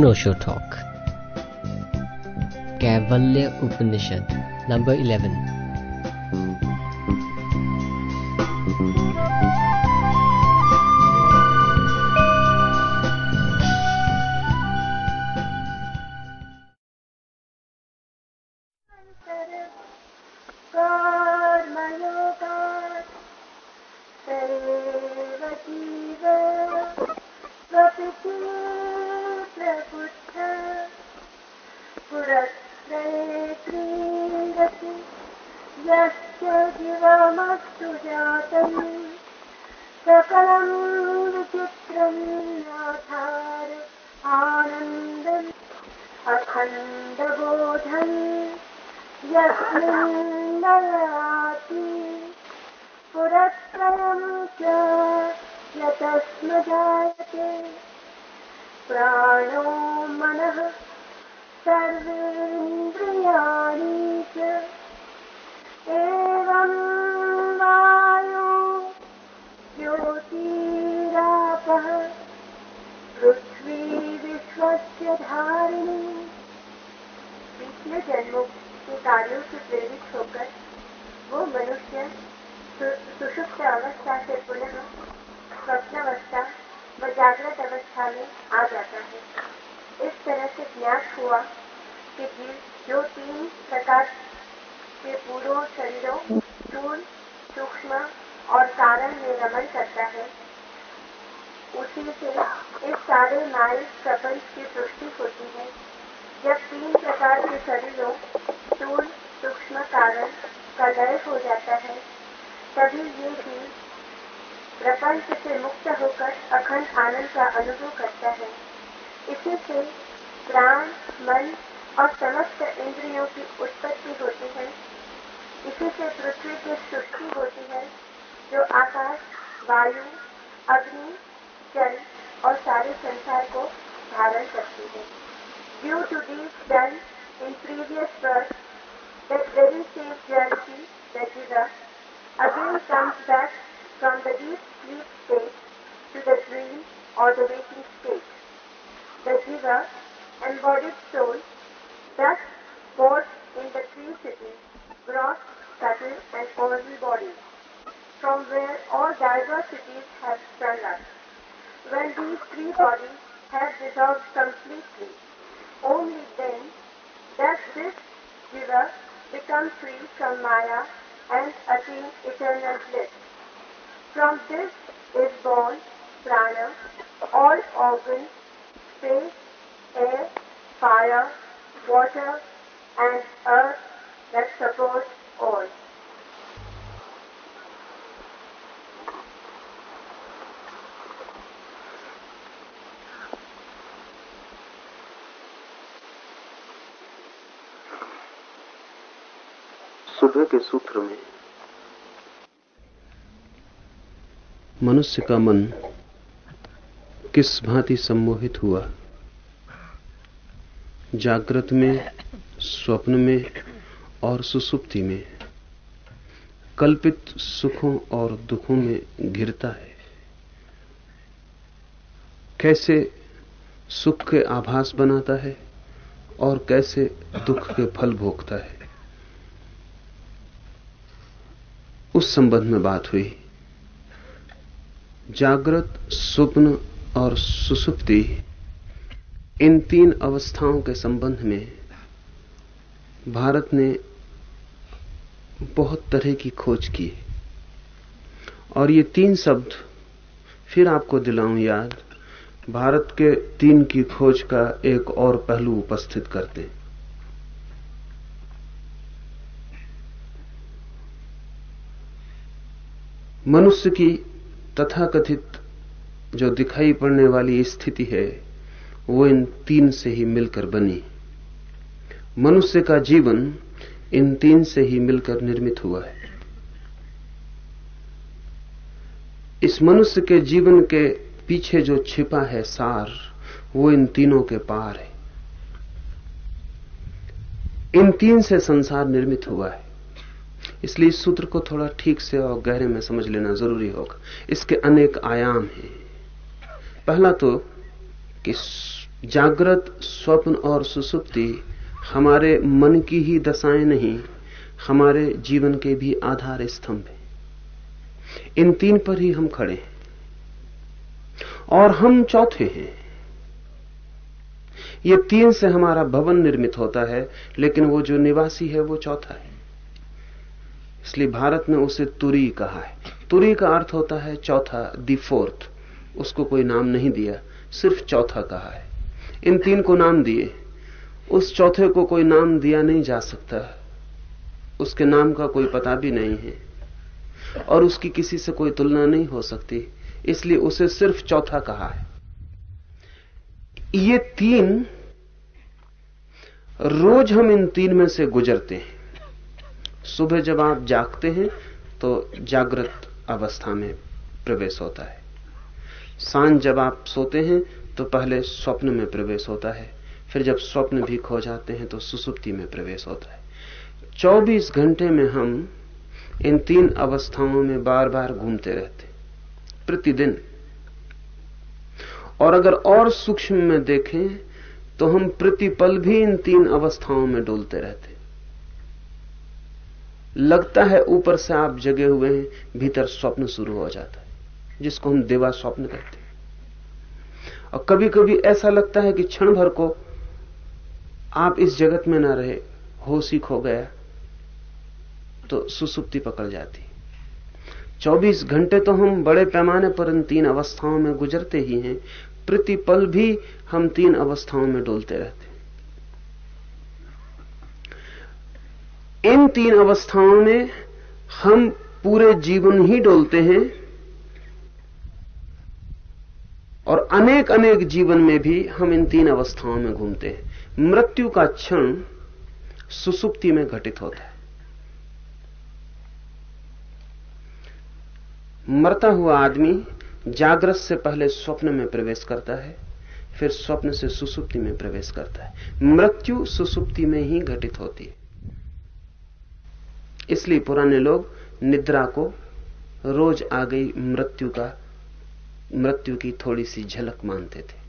No talk Kaivalya Upanishad number eleven soul, thus both in the three cities, gross, subtle and orderly bodies, from where all diversities have sprung up. When these three bodies have dissolved completely, only then does this jiva become free from Maya and attain eternal bliss. From this is born prana, all organs, space, air, fire, water, and earth that support all. सुबह के सूत्र में मनुष्य का मन किस भांति सम्मोहित हुआ जागृत में, स्वप्न में और सुसुप्ति में। कल्पित सुखों और दुखों में घिरता है। कैसे सुख के आभास बनाता है और कैसे दुख के फल भोगता है। उस संबंध में बात हुई। जागृत, स्वप्न और सुसुप्ति इन तीन अवस्थाओं के संबंध में भारत ने बहुत तरह की खोज की और ये तीन शब्द फिर आपको दिलाऊं याद, भारत के तीन की खोज का एक और पहलू उपस्थित करते हैं। मनुष्य की तथाकथित जो दिखाई पड़ने वाली स्थिति है वो इन तीन से ही मिलकर बनी। मनुष्य का जीवन इन तीन से ही मिलकर निर्मित हुआ है। इस मनुष्य के जीवन के पीछे जो छिपा है सार, वो इन तीनों के पार है। इन तीन से संसार निर्मित हुआ है। इसलिए इस सूत्र को थोड़ा ठीक से और गहरे में समझ लेना ज़रूरी होगा। इसके अनेक आयाम हैं। पहला तो कि जागृत, स्वप्न और सुसुप्ति हमारे मन की ही दशाएँ नहीं, हमारे जीवन के भी आधार स्तंभ हैं। इन तीन पर ही हम खड़े हैं। और हम चौथे हैं। ये तीन से हमारा भवन निर्मित होता है, लेकिन वो जो निवासी है, वो चौथा है। इसलिए भारत में उसे तुरी कहा है। तुरी का अर्थ होता है चौथा दी फोर्थ उसको कोई नाम नहीं दिया, सिर्फ़ चौथा कहा है। इन तीन को नाम दिए। उस चौथे को कोई नाम दिया नहीं जा सकता। उसके नाम का कोई पता भी नहीं है। और उसकी किसी से कोई तुलना नहीं हो सकती। इसलिए उसे सिर्फ़ चौथा कहा है। ये तीन, रोज हम इन तीन में से गुजरते हैं। सुबह जब आप जागते हैं तो जागृत अवस्था में प्रवेश होता है। साँझ जब आप सोते हैं तो पहले स्वप्न में प्रवेश होता है, फिर जब स्वप्न भी खो जाते हैं तो सुसुप्ति में प्रवेश होता है। 24 घंटे में हम इन तीन अवस्थाओं में बार बार घूमते रहते प्रतिदिन। और अगर और सूक्ष्म में देखें तो हम प्रतिपल भी इन तीन अवस्थाओं में डोलते रहते लगता है ऊपर से आप जगे हुए हैं, भीतर स्वप्न शुरू हो जाता है, जिसको हम देवा स्वप्न कहते हैं। और कभी कभी ऐसा लगता है कि क्षण भर को आप इस जगत में ना रहे होश ही खो गया तो सुसुप्ति पकड़ जाती। 24 घंटे तो हम बड़े पैमाने पर इन तीन अवस्थाओं में गुजरते ही हैं, प्रतिपल भी हम तीन अवस्थाओं में डोलते रहते इन तीन अवस्थाओं में हम पूरे जीवन ही डोलते हैं और अनेक अनेक जीवन में भी हम इन तीन अवस्थाओं में घूमते हैं। मृत्यु का क्षण सुसुप्ति में घटित होता है। मरता हुआ आदमी जागृत से पहले स्वप्न में प्रवेश करता है, फिर स्वप्न से सुसुप्ति में प्रवेश करता है। मृत्यु सुसुप्ति में ही घटित होती है। इसलिए पुराने लोग निद्रा को रोज आ गई मृत्यु का मृत्यु की थोड़ी सी झलक मानते थे।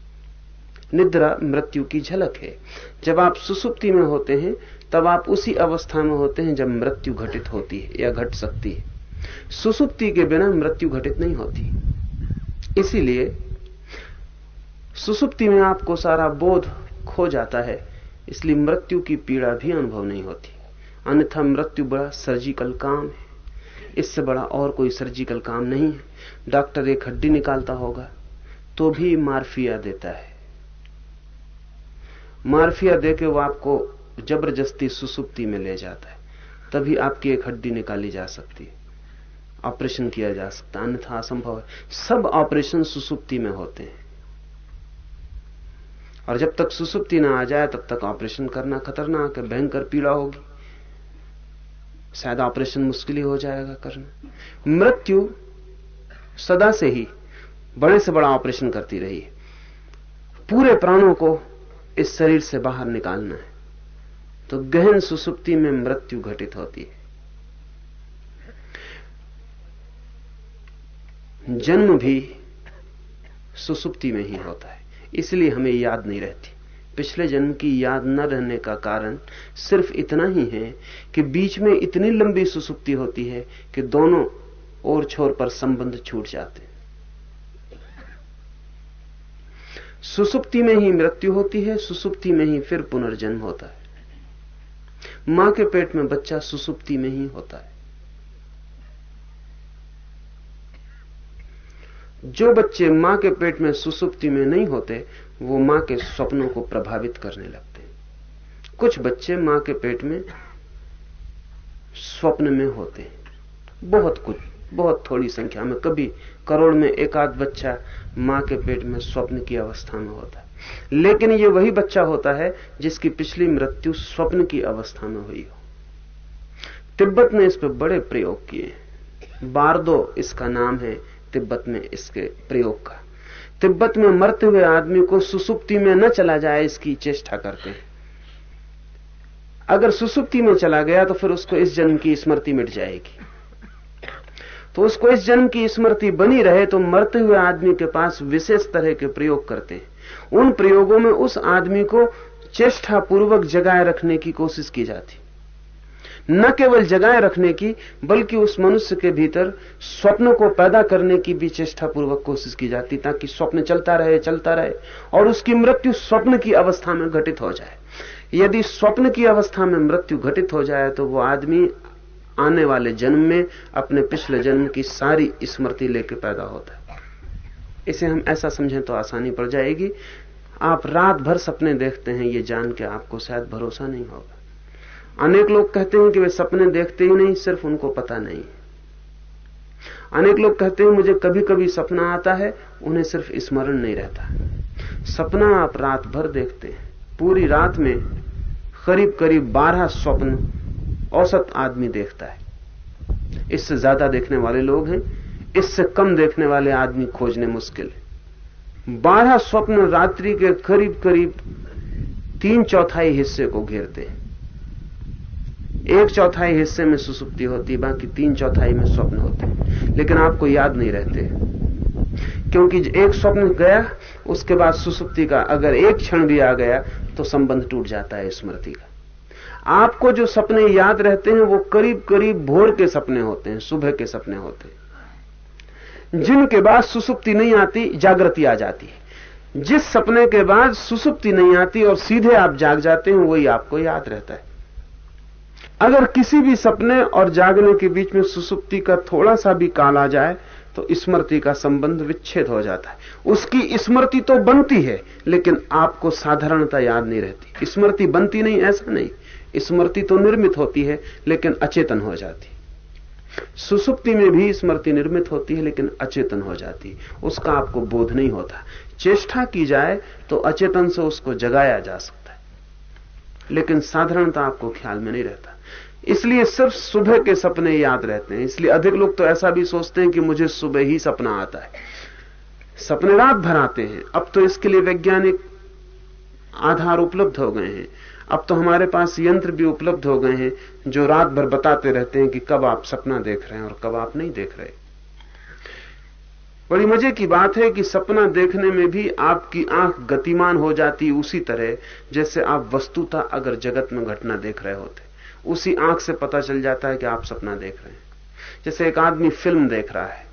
निद्रा मृत्यु की झलक है। जब आप सुसुप्ति में होते हैं, तब आप उसी अवस्था में होते हैं जब मृत्यु घटित होती है या घट सकती है। सुसुप्ति के बिना मृत्यु घटित नहीं होती। इसीलिए सुसुप्ति में आपको सारा बोध खो जाता है, इसलिए मृत्यु की पीड़ा भी अनुभव नहीं होती। अन्यथा मृत्यु बड़ा सर्जिकल काम है। इससे बड़ा और कोई सर्जिकल काम नहीं है। डॉक्टर एक हड्डी निकालता होगा तो भी मार्फिया देता है। मार्फिया देके वो आपको ज़बरदस्ती सुसुप्ति में ले जाता है। तभी आपकी एक हड्डी निकाली जा सकती है। ऑपरेशन किया जा सकता अन्यथा असंभव है। सब ऑपरेशन सुसुप्ति में होते हैं। और जब तक सुसुप्ति ना आ जाए, तब तक ऑपरेशन करना खतरनाक है, भयंकर पीड़ा होगी। शायद ऑपरेशन मुश्किल ही हो जाएगा करना। मृत्यु सदा से ही बड़े से बड़ा ऑपरेशन करती रही है। पूरे प्राणों को इस शरीर से बाहर निकालना है। तो गहन सुसुप्ति में मृत्यु घटित होती है। जन्म भी सुसुप्ति में ही होता है। इसलिए हमें याद नहीं रहती। पिछले जन्म की याद न रहने का कारण सिर्फ़ इतना ही है कि बीच में इतनी लंबी सुसुप्ति होती है कि दोनों और छोर पर संबंध छूट जाते सुसुप्ति में ही मृत्यु होती है, सुसुप्ति में ही फिर पुनर्जन्म होता है। माँ के पेट में बच्चा सुसुप्ति में ही होता है। जो बच्चे माँ के पेट में सुसुप्ति में नहीं होते, वो माँ के स्वप्नों को प्रभावित करने लगते हैं। कुछ बच्चे माँ के पेट में स्वप्न में होते हैं। बहुत कुछ। बहुत थोड़ी संख्या में। कभी करोड़ में एक आध बच्चा माँ के पेट में स्वप्न की अवस्था में होता है। लेकिन ये वही बच्चा होता है जिसकी पिछली मृत्यु स्वप्न की अवस्था में हुई हो। तिब्बत ने इस पर बड़े प्रयोग किए बारदो इसका नाम है, तिब्बत में इसके प्रयोग का। तिब्बत में मरते हुए आदमी को सुसुप्ति में न चला जाए, इसकी चेष्टा करते हैं। अगर सुसुप्ति में चला गया तो फिर उसको इस जन्म की स्मृति मिट जाएगी। तो उसको इस जन्म की स्मृति बनी रहे तो मरते हुए आदमी के पास विशेष तरह के प्रयोग करते हैं। उन प्रयोगों में उस आदमी को चेष्टा पूर्वक जगाए रखने की कोशिश की जाती। न केवल जगाए रखने की, बल्कि उस मनुष्य के भीतर स्वप्न को पैदा करने की भी चेष्टा पूर्वक कोशिश की जाती, ताकि स्वप्न चलता रहे चलता रहे, और उसकी मृत्यु स्वप्न की अवस्था में घटित हो जाए। यदि स्वप्न की अवस्था में मृत्यु घटित हो जाए तो वो आदमी आने वाले जन्म में अपने पिछले जन्म की सारी स्मृति लेकर पैदा होता है। इसे हम ऐसा समझें तो आसानी पड़ जाएगी। आप रात भर सपने देखते हैं, ये जान के आपको शायद भरोसा नहीं होगा। अनेक लोग कहते हैं कि वे सपने देखते ही नहीं, सिर्फ़ उनको पता नहीं। अनेक लोग कहते हैं, मुझे कभी कभी सपना आता है, उन्हें सिर्फ़ स्मरण नहीं रहता। सपना आप रात भर देखते हैं। पूरी रात में करीब करीब बारह स्वप्न औसत आदमी देखता है। इससे ज़्यादा देखने वाले लोग हैं, इससे कम देखने वाले आदमी खोजने मुश्किल है। बारह स्वप्न रात्रि के करीब करीब तीन चौथाई हिस्से को घेरते हैं। एक चौथाई हिस्से में सुसुप्ति होती, बाकी तीन चौथाई में स्वप्न होते लेकिन आपको याद नहीं रहते क्योंकि एक स्वप्न गया, उसके बाद सुसुप्ति का अगर एक क्षण भी आ गया तो संबंध टूट जाता है स्मृति का। आपको जो सपने याद रहते हैं, वो करीब करीब भोर के सपने होते हैं, सुबह के सपने होते हैं। जिनके बाद सुसुप्ति नहीं आती, जागृति आ जाती है। जिस सपने के बाद सुसुप्ति नहीं आती और सीधे आप जाग जाते हैं, वही आपको याद रहता है। अगर किसी भी सपने और जागने के बीच में सुसुप्ति का थोड़ा सा भी काल आ जाए तो स्मृति का संबंध विच्छेद हो जाता है। उसकी स्मृति तो बनती है, लेकिन आपको साधारणता याद नहीं रहती। स्मृति बनती नहीं, ऐसा नहीं। स्मृति तो निर्मित होती है, लेकिन अचेतन हो जाती। सुसुप्ति में भी स्मृति निर्मित होती है, लेकिन अचेतन हो जाती। उसका आपको बोध नहीं होता। चेष्टा की जाए तो अचेतन से उसको जगाया जा सकता है। लेकिन साधारणता आपको ख्याल में नहीं रहता। इसलिए सिर्फ़ सुबह के सपने याद रहते हैं। इसलिए अधिक लोग तो ऐसा भी सोचते हैं कि मुझे सुबह ही सपना आता है। सपने रात भर आते हैं। अब तो इसके लिए वैज्ञानिक आधार उपलब्ध हो गए हैं। अब तो हमारे पास यंत्र भी उपलब्ध हो गए हैं, जो रात भर बताते रहते हैं कि कब आप सपना देख रहे हैं और कब आप नहीं देख रहे। बड़ी मज़े की बात है कि सपना देखने में भी आपकी आँख गतिमान हो जाती उसी तरह, जैसे आप वस्तुता अगर जगत में घटना देख रहे होते। उसी आँख से पता चल जाता है कि आप सपना देख रहे हैं। जैसे एक आदमी फ़िल्म देख रहा है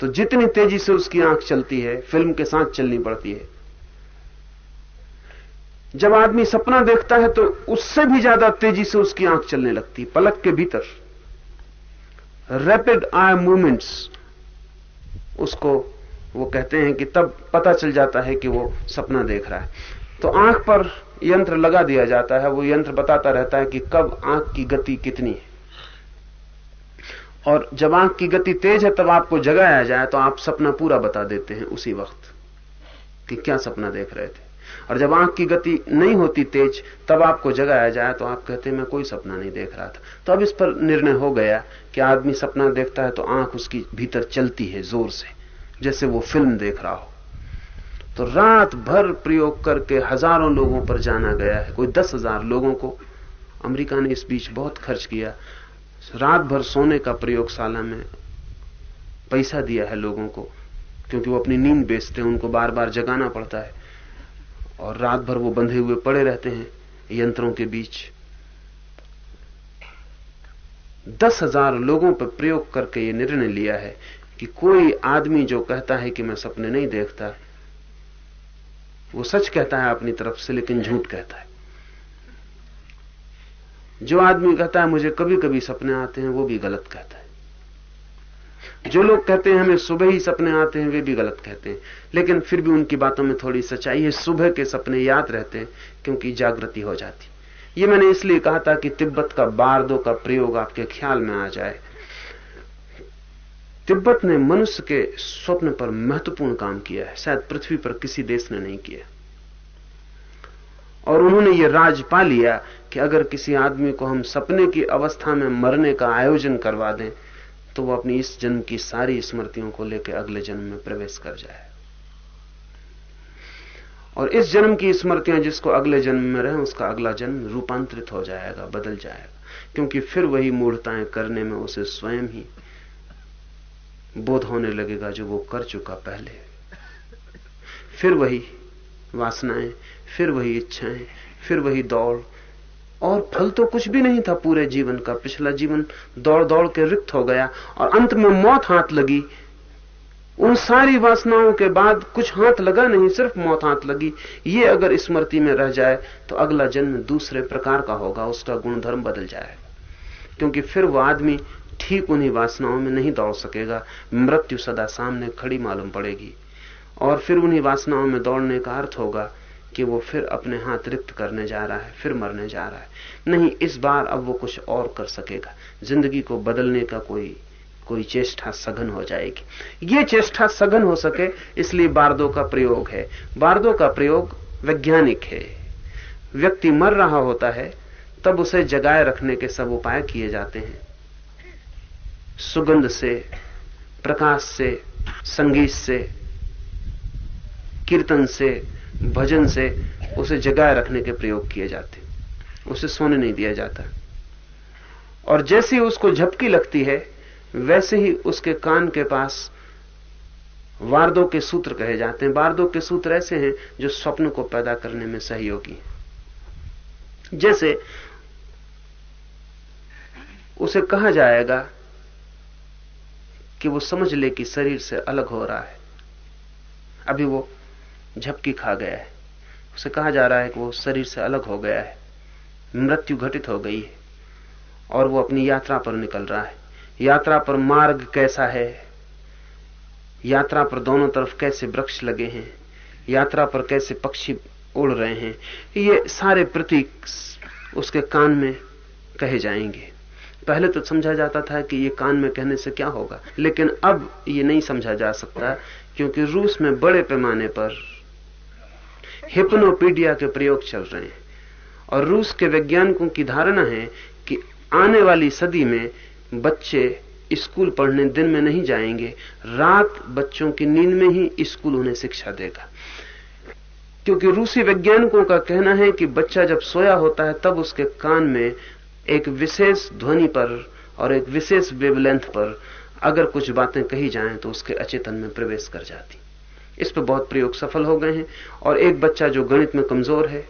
तो जितनी तेज़ी से उसकी आँख चलती है, फ़िल्म के साथ चलनी पड़ती है। जब आदमी सपना देखता है तो उससे भी ज़्यादा तेज़ी से उसकी आँख चलने लगती है पलक के भीतर। रैपिड आई मूवमेंट्स उसको वो कहते हैं कि तब पता चल जाता है कि वो सपना देख रहा है। तो आँख पर यंत्र लगा दिया जाता है, वो यंत्र बताता रहता है कि कब आँख की गति कितनी है। और जब आँख की गति तेज है, तब आपको जगाया जाए तो आप सपना पूरा बता देते हैं उसी वक्त कि क्या सपना देख रहे थे। और जब आँख की गति नहीं होती तेज, तब आपको जगाया जाए तो आप कहते मैं कोई सपना नहीं देख रहा था। तो अब इस पर निर्णय हो गया कि आदमी सपना देखता है तो आँख उसकी भीतर चलती है ज़ोर से, जैसे वो फ़िल्म देख रहा हो। तो रात भर प्रयोग करके हज़ारों लोगों पर जाना गया है। कोई दस हज़ार लोगों को। अमेरिका ने इस बीच बहुत खर्च किया। रात भर सोने का प्रयोगशाला में पैसा दिया है लोगों को, क्योंकि वो अपनी नींद बेचते हैं, उनको बार बार जगाना पड़ता है। और रात भर वो बंधे हुए पड़े रहते हैं यंत्रों के बीच। दस हज़ार लोगों पर प्रयोग करके ये निर्णय लिया है कि कोई आदमी जो कहता है कि मैं सपने नहीं देखता, वो सच कहता है अपनी तरफ़ से, लेकिन झूठ कहता है। जो आदमी कहता है, मुझे कभी कभी सपने आते हैं, वो भी गलत कहता है। जो लोग कहते हैं हमें सुबह ही सपने आते हैं, वे भी गलत कहते हैं। लेकिन फिर भी उनकी बातों में थोड़ी सच्चाई है। सुबह के सपने याद रहते हैं, क्योंकि जागृति हो जाती। ये मैंने इसलिए कहा था कि तिब्बत का बारदो का प्रयोग आपके ख्याल में आ जाए। तिब्बत ने मनुष्य के स्वप्न पर महत्वपूर्ण काम किया है। शायद पृथ्वी पर किसी देश ने नहीं किया। और उन्होंने ये राज पा लिया कि अगर किसी आदमी को हम सपने की अवस्था में मरने का आयोजन करवा दें तो वो अपनी इस जन्म की सारी स्मृतियों को लेकर अगले जन्म में प्रवेश कर जाए। और इस जन्म की स्मृतियाँ जिसको अगले जन्म में रहे, उसका अगला जन्म रूपांतरित हो जाएगा, बदल जाएगा। क्योंकि फिर वही मूर्ताएँ करने में उसे स्वयं ही बोध होने लगेगा जो वो कर चुका पहले। फिर वही वासनाएँ, फिर वही इच्छाएँ, फिर वही दौड़ और फल तो कुछ भी नहीं था पूरे जीवन का। पिछला जीवन दौड़ दौड़ के रिक्त हो गया और अंत में मौत हाथ लगी। उन सारी वासनाओं के बाद कुछ हाथ लगा नहीं, सिर्फ़ मौत हाथ लगी। ये अगर स्मृति में रह जाए तो अगला जन्म दूसरे प्रकार का होगा, उसका गुणधर्म बदल जाए। क्योंकि फिर वो आदमी ठीक उन्हीं वासनाओं में नहीं दौड़ सकेगा। मृत्यु सदा सामने खड़ी मालूम पड़ेगी। और फिर उन्हीं वासनाओं में दौड़ने का अर्थ होगा कि वो फिर अपने हाथ रिक्त करने जा रहा है, फिर मरने जा रहा है। नहीं, इस बार अब वो कुछ और कर सकेगा। ज़िंदगी को बदलने का कोई कोई चेष्टा सघन हो जाएगी। ये चेष्टा सघन हो सके, इसलिए बारदो का प्रयोग है। बारदो का प्रयोग वैज्ञानिक है। व्यक्ति मर रहा होता है, तब उसे जगाए रखने के सब उपाय किए जाते हैं। सुगंध से, प्रकाश से, संगीत से, कीर्तन से भजन से उसे जगाए रखने के प्रयोग किए जाते उसे सोने नहीं दिया जाता। और जैसे ही उसको झपकी लगती है, वैसे ही उसके कान के पास वार्दों के सूत्र कहे जाते हैं। वार्दों के सूत्र ऐसे हैं जो स्वप्न को पैदा करने में सहयोगी जैसे उसे कहा जाएगा कि वो समझ ले कि शरीर से अलग हो रहा है। अभी वो झपकी खा गया है। उसे कहा जा रहा है कि वो शरीर से अलग हो गया है। मृत्यु घटित हो गई है और वो अपनी यात्रा पर निकल रहा है। यात्रा पर मार्ग कैसा है? यात्रा पर दोनों तरफ़ कैसे वृक्ष लगे हैं? यात्रा पर कैसे पक्षी उड़ रहे हैं? ये सारे प्रतीक उसके कान में कहे जाएँगे। पहले तो समझा जाता था कि ये कान में कहने से क्या होगा, लेकिन अब ये नहीं समझा जा सकता, क्योंकि रूस में बड़े पैमाने पर हिप्नोपीडिया के प्रयोग चल रहे हैं। और रूस के वैज्ञानिकों की धारणा है कि आने वाली सदी में बच्चे स्कूल पढ़ने दिन में नहीं जाएँगे, रात बच्चों की नींद में ही स्कूल उन्हें शिक्षा देगा। क्योंकि रूसी वैज्ञानिकों का कहना है कि बच्चा जब सोया होता है, तब उसके कान में एक विशेष ध्वनि पर और एक विशेष वेवलेंथ पर अगर कुछ बातें कही जाएँ तो उसके अचेतन में प्रवेश कर जाती। इस पर बहुत प्रयोग सफल हो गए हैं। और एक बच्चा जो गणित में कमज़ोर है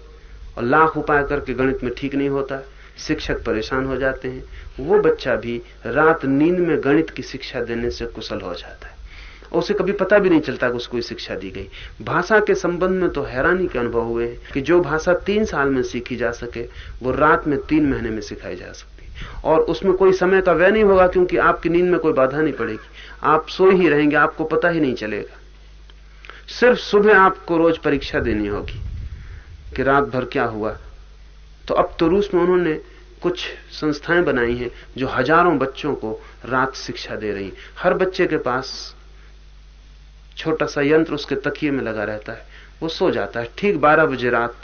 और लाख उपाय करके गणित में ठीक नहीं होता, शिक्षक परेशान हो जाते हैं। वो बच्चा भी रात नींद में गणित की शिक्षा देने से कुशल हो जाता है। और उसे कभी पता भी नहीं चलता कि उसको शिक्षा दी गई। भाषा के संबंध में तो हैरानी के अनुभव हुए हैं कि जो भाषा तीन साल में सीखी जा सके, वो रात में तीन महीने में सिखाई जा सकती और उसमें कोई समय का व्यय नहीं होगा क्योंकि आपकी नींद में कोई बाधा नहीं पड़ेगी। आप सोए ही रहेंगे, आपको पता ही नहीं चलेगा। सिर्फ़ सुबह आपको रोज परीक्षा देनी होगी कि रात भर क्या हुआ। तो अब तो रूस में उन्होंने कुछ संस्थाएँ बनाई हैं जो हज़ारों बच्चों को रात शिक्षा दे रही हर बच्चे के पास छोटा सा यंत्र उसके तकिए में लगा रहता है। वो सो जाता है। ठीक बारह बजे रात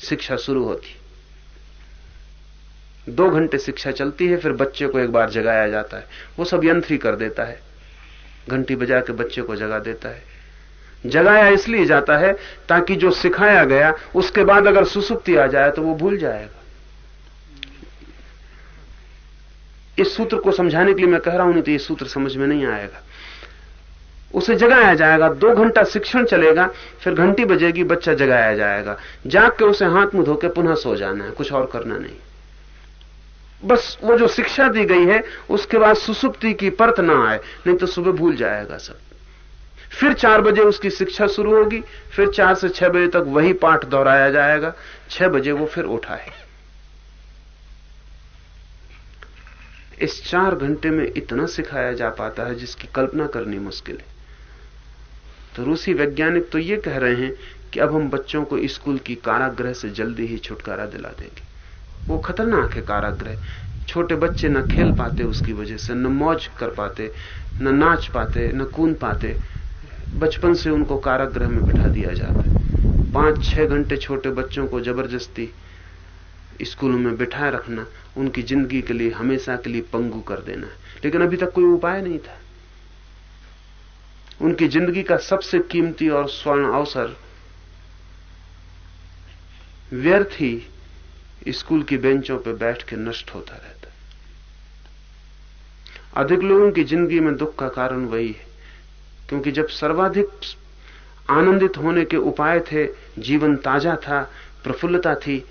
शिक्षा शुरू होती। दो घंटे शिक्षा चलती है, फिर बच्चे को एक बार जगाया जाता है। वो सब यंत्र ही कर देता है। घंटी बजा के बच्चे को जगा देता है। जगाया इसलिए जाता है ताकि जो सिखाया गया, उसके बाद अगर सुसुप्ति आ जाए तो वो भूल जाएगा। इस सूत्र को समझाने के लिए मैं कह रहा हूँ, नहीं तो ये सूत्र समझ में नहीं आएगा। उसे जगाया जाएगा, दो घंटा शिक्षण चलेगा, फिर घंटी बजेगी, बच्चा जगाया जाएगा। जाग के उसे हाथ मुँह धोके पुनः सो जाना है, कुछ और करना नहीं। बस वो जो शिक्षा दी गई है, उसके बाद सुसुप्ति की परत ना आए, नहीं तो सुबह भूल जाएगा सब। फिर चार बजे उसकी शिक्षा शुरू होगी, फिर चार से छह बजे तक वही पाठ दोहराया जाएगा, छह बजे वो फिर उठाए इस चार घंटे में इतना सिखाया जा पाता है जिसकी कल्पना करनी मुश्किल है। तो रूसी वैज्ञानिक तो ये कह रहे हैं कि अब हम बच्चों को स्कूल की कारागृह से जल्दी ही छुटकारा दिला देंगे। वो खतरनाक है काराग्रह छोटे बच्चे न खेल पाते उसकी वजह से, न मौज कर पाते, न नाच पाते, न कूद पाते। बचपन से उनको कारागृह में बिठा दिया जाता है। पाँच, छह घंटे छोटे बच्चों को ज़बरदस्ती स्कूलों में बिठाए रखना, उनकी ज़िंदगी के लिए, हमेशा के लिए पंगु कर देना है। लेकिन अभी तक कोई उपाय नहीं था। उनकी ज़िंदगी का सबसे कीमती और स्वर्ण अवसर व्यर्थ ही स्कूल की बेंचों पर बैठ के नष्ट होता रहता अधिक लोगों की ज़िंदगी में दुख का कारण वही है, क्योंकि जब सर्वाधिक आनंदित होने के उपाय थे, जीवन ताज़ा था, प्रफुल्लता थी,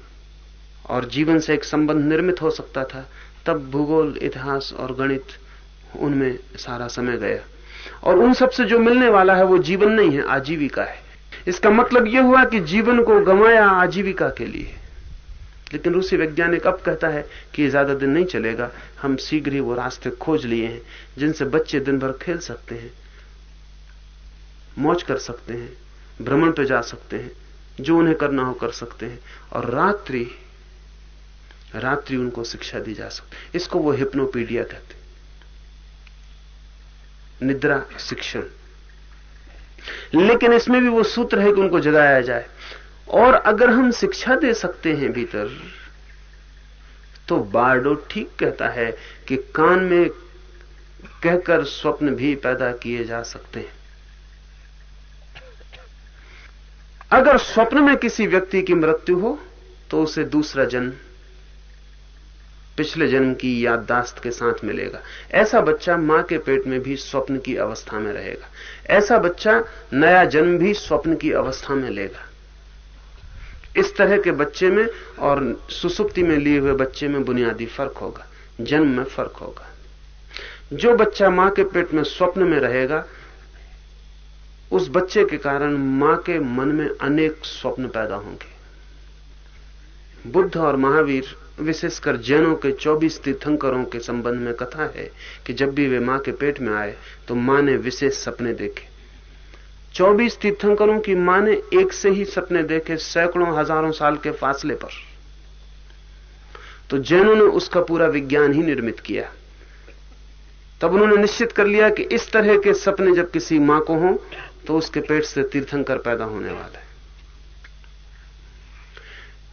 और जीवन से एक संबंध निर्मित हो सकता था, तब भूगोल, इतिहास और गणित उनमें सारा समय गया। और उन सबसे जो मिलने वाला है वो जीवन नहीं है, आजीविका है। इसका मतलब यह हुआ कि जीवन को गंवाया आजीविका के लिए। लेकिन रूसी वैज्ञानिक अब कहता है कि ज़्यादा दिन नहीं चलेगा। हम शीघ्र ही वो रास्ते खोज लिए हैं, जिनसे बच्चे दिन भर खेल सकते हैं, मौज कर सकते हैं, भ्रमण पे जा सकते हैं, जो उन्हें करना हो कर सकते हैं, और रात्रि रात्रि उनको शिक्षा दी जा सकती इसको वो हिप्नोपीडिया कहते निद्रा शिक्षण। लेकिन इसमें भी वो सूत्र है कि उनको जगाया जाए। और अगर हम शिक्षा दे सकते हैं भीतर तो बार्डो ठीक कहता है कि कान में कहकर स्वप्न भी पैदा किए जा सकते हैं। अगर स्वप्न में किसी व्यक्ति की मृत्यु हो तो उसे दूसरा जन्म, पिछले जन्म की याददाश्त के साथ मिलेगा। ऐसा बच्चा माँ के पेट में भी स्वप्न की अवस्था में रहेगा। ऐसा बच्चा नया जन्म भी स्वप्न की अवस्था में लेगा। इस तरह के बच्चे में और सुसुप्ति में लिए हुए बच्चे में बुनियादी फ़र्क होगा, जन्म में फ़र्क होगा। जो बच्चा माँ के पेट में स्वप्न में रहेगा, उस बच्चे के कारण माँ के मन में अनेक स्वप्न पैदा होंगे। बुद्ध और महावीर, विशेषकर जैनों के 24 तीर्थंकरों के संबंध में कथा है कि जब भी वे माँ के पेट में आए तो माँ ने विशेष सपने देखे। 24 तीर्थंकरों की माँ ने एक से ही सपने देखे सैकड़ों हज़ारों साल के फासले पर। तो जैनों ने उसका पूरा विज्ञान ही निर्मित किया। तब उन्होंने निश्चित कर लिया कि इस तरह के सपने जब किसी माँ को हों तो उसके पेट से तीर्थंकर पैदा होने वाला है।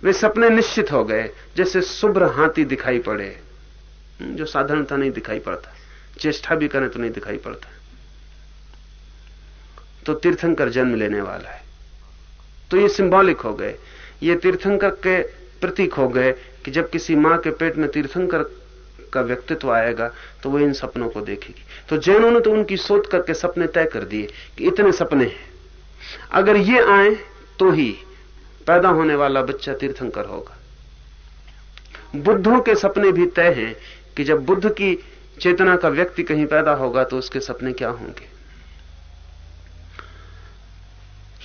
वे सपने निश्चित हो गए, जैसे शुभ्र हाथी दिखाई पड़े। जो साधारणता नहीं दिखाई पड़ता, चेष्टा भी करें तो नहीं दिखाई पड़ता। तो तीर्थंकर जन्म लेने वाला है। तो ये सिंबॉलिक हो गए। ये तीर्थंकर के प्रतीक हो गए कि जब किसी माँ के पेट में तीर्थंकर का व्यक्तित्व आएगा तो वो इन सपनों को देखेगी। तो जैनों ने तो उनकी सोच करके सपने तय कर दिए कि इतने सपने हैं। अगर ये आए तो ही पैदा होने वाला बच्चा तीर्थंकर होगा। बुद्धों के सपने भी तय हैं कि जब बुद्ध की चेतना का व्यक्ति कहीं पैदा होगा तो उसके सपने क्या होंगे?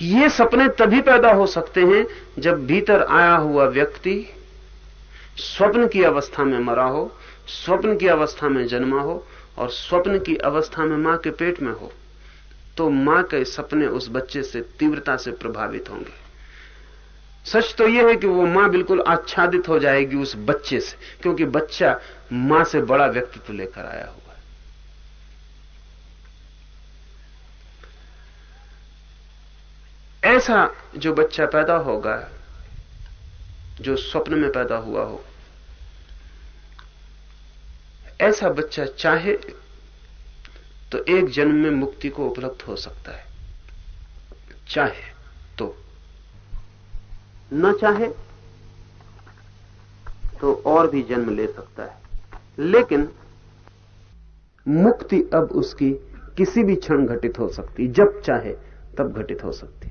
ये सपने तभी पैदा हो सकते हैं जब भीतर आया हुआ व्यक्ति स्वप्न की अवस्था में मरा हो, स्वप्न की अवस्था में जन्मा हो और स्वप्न की अवस्था में माँ के पेट में हो तो माँ के सपने उस बच्चे से तीव्रता से प्रभावित होंगे। सच तो यह है कि वो माँ बिल्कुल आच्छादित हो जाएगी उस बच्चे से, क्योंकि बच्चा माँ से बड़ा व्यक्तित्व लेकर आया है ऐसा जो बच्चा पैदा होगा, जो स्वप्न में पैदा हुआ हो, ऐसा बच्चा चाहे तो एक जन्म में मुक्ति को उपलब्ध हो सकता है। चाहे तो। न चाहे तो और भी जन्म ले सकता है। लेकिन मुक्ति अब उसकी किसी भी क्षण घटित हो सकती, जब चाहे तब घटित हो सकती।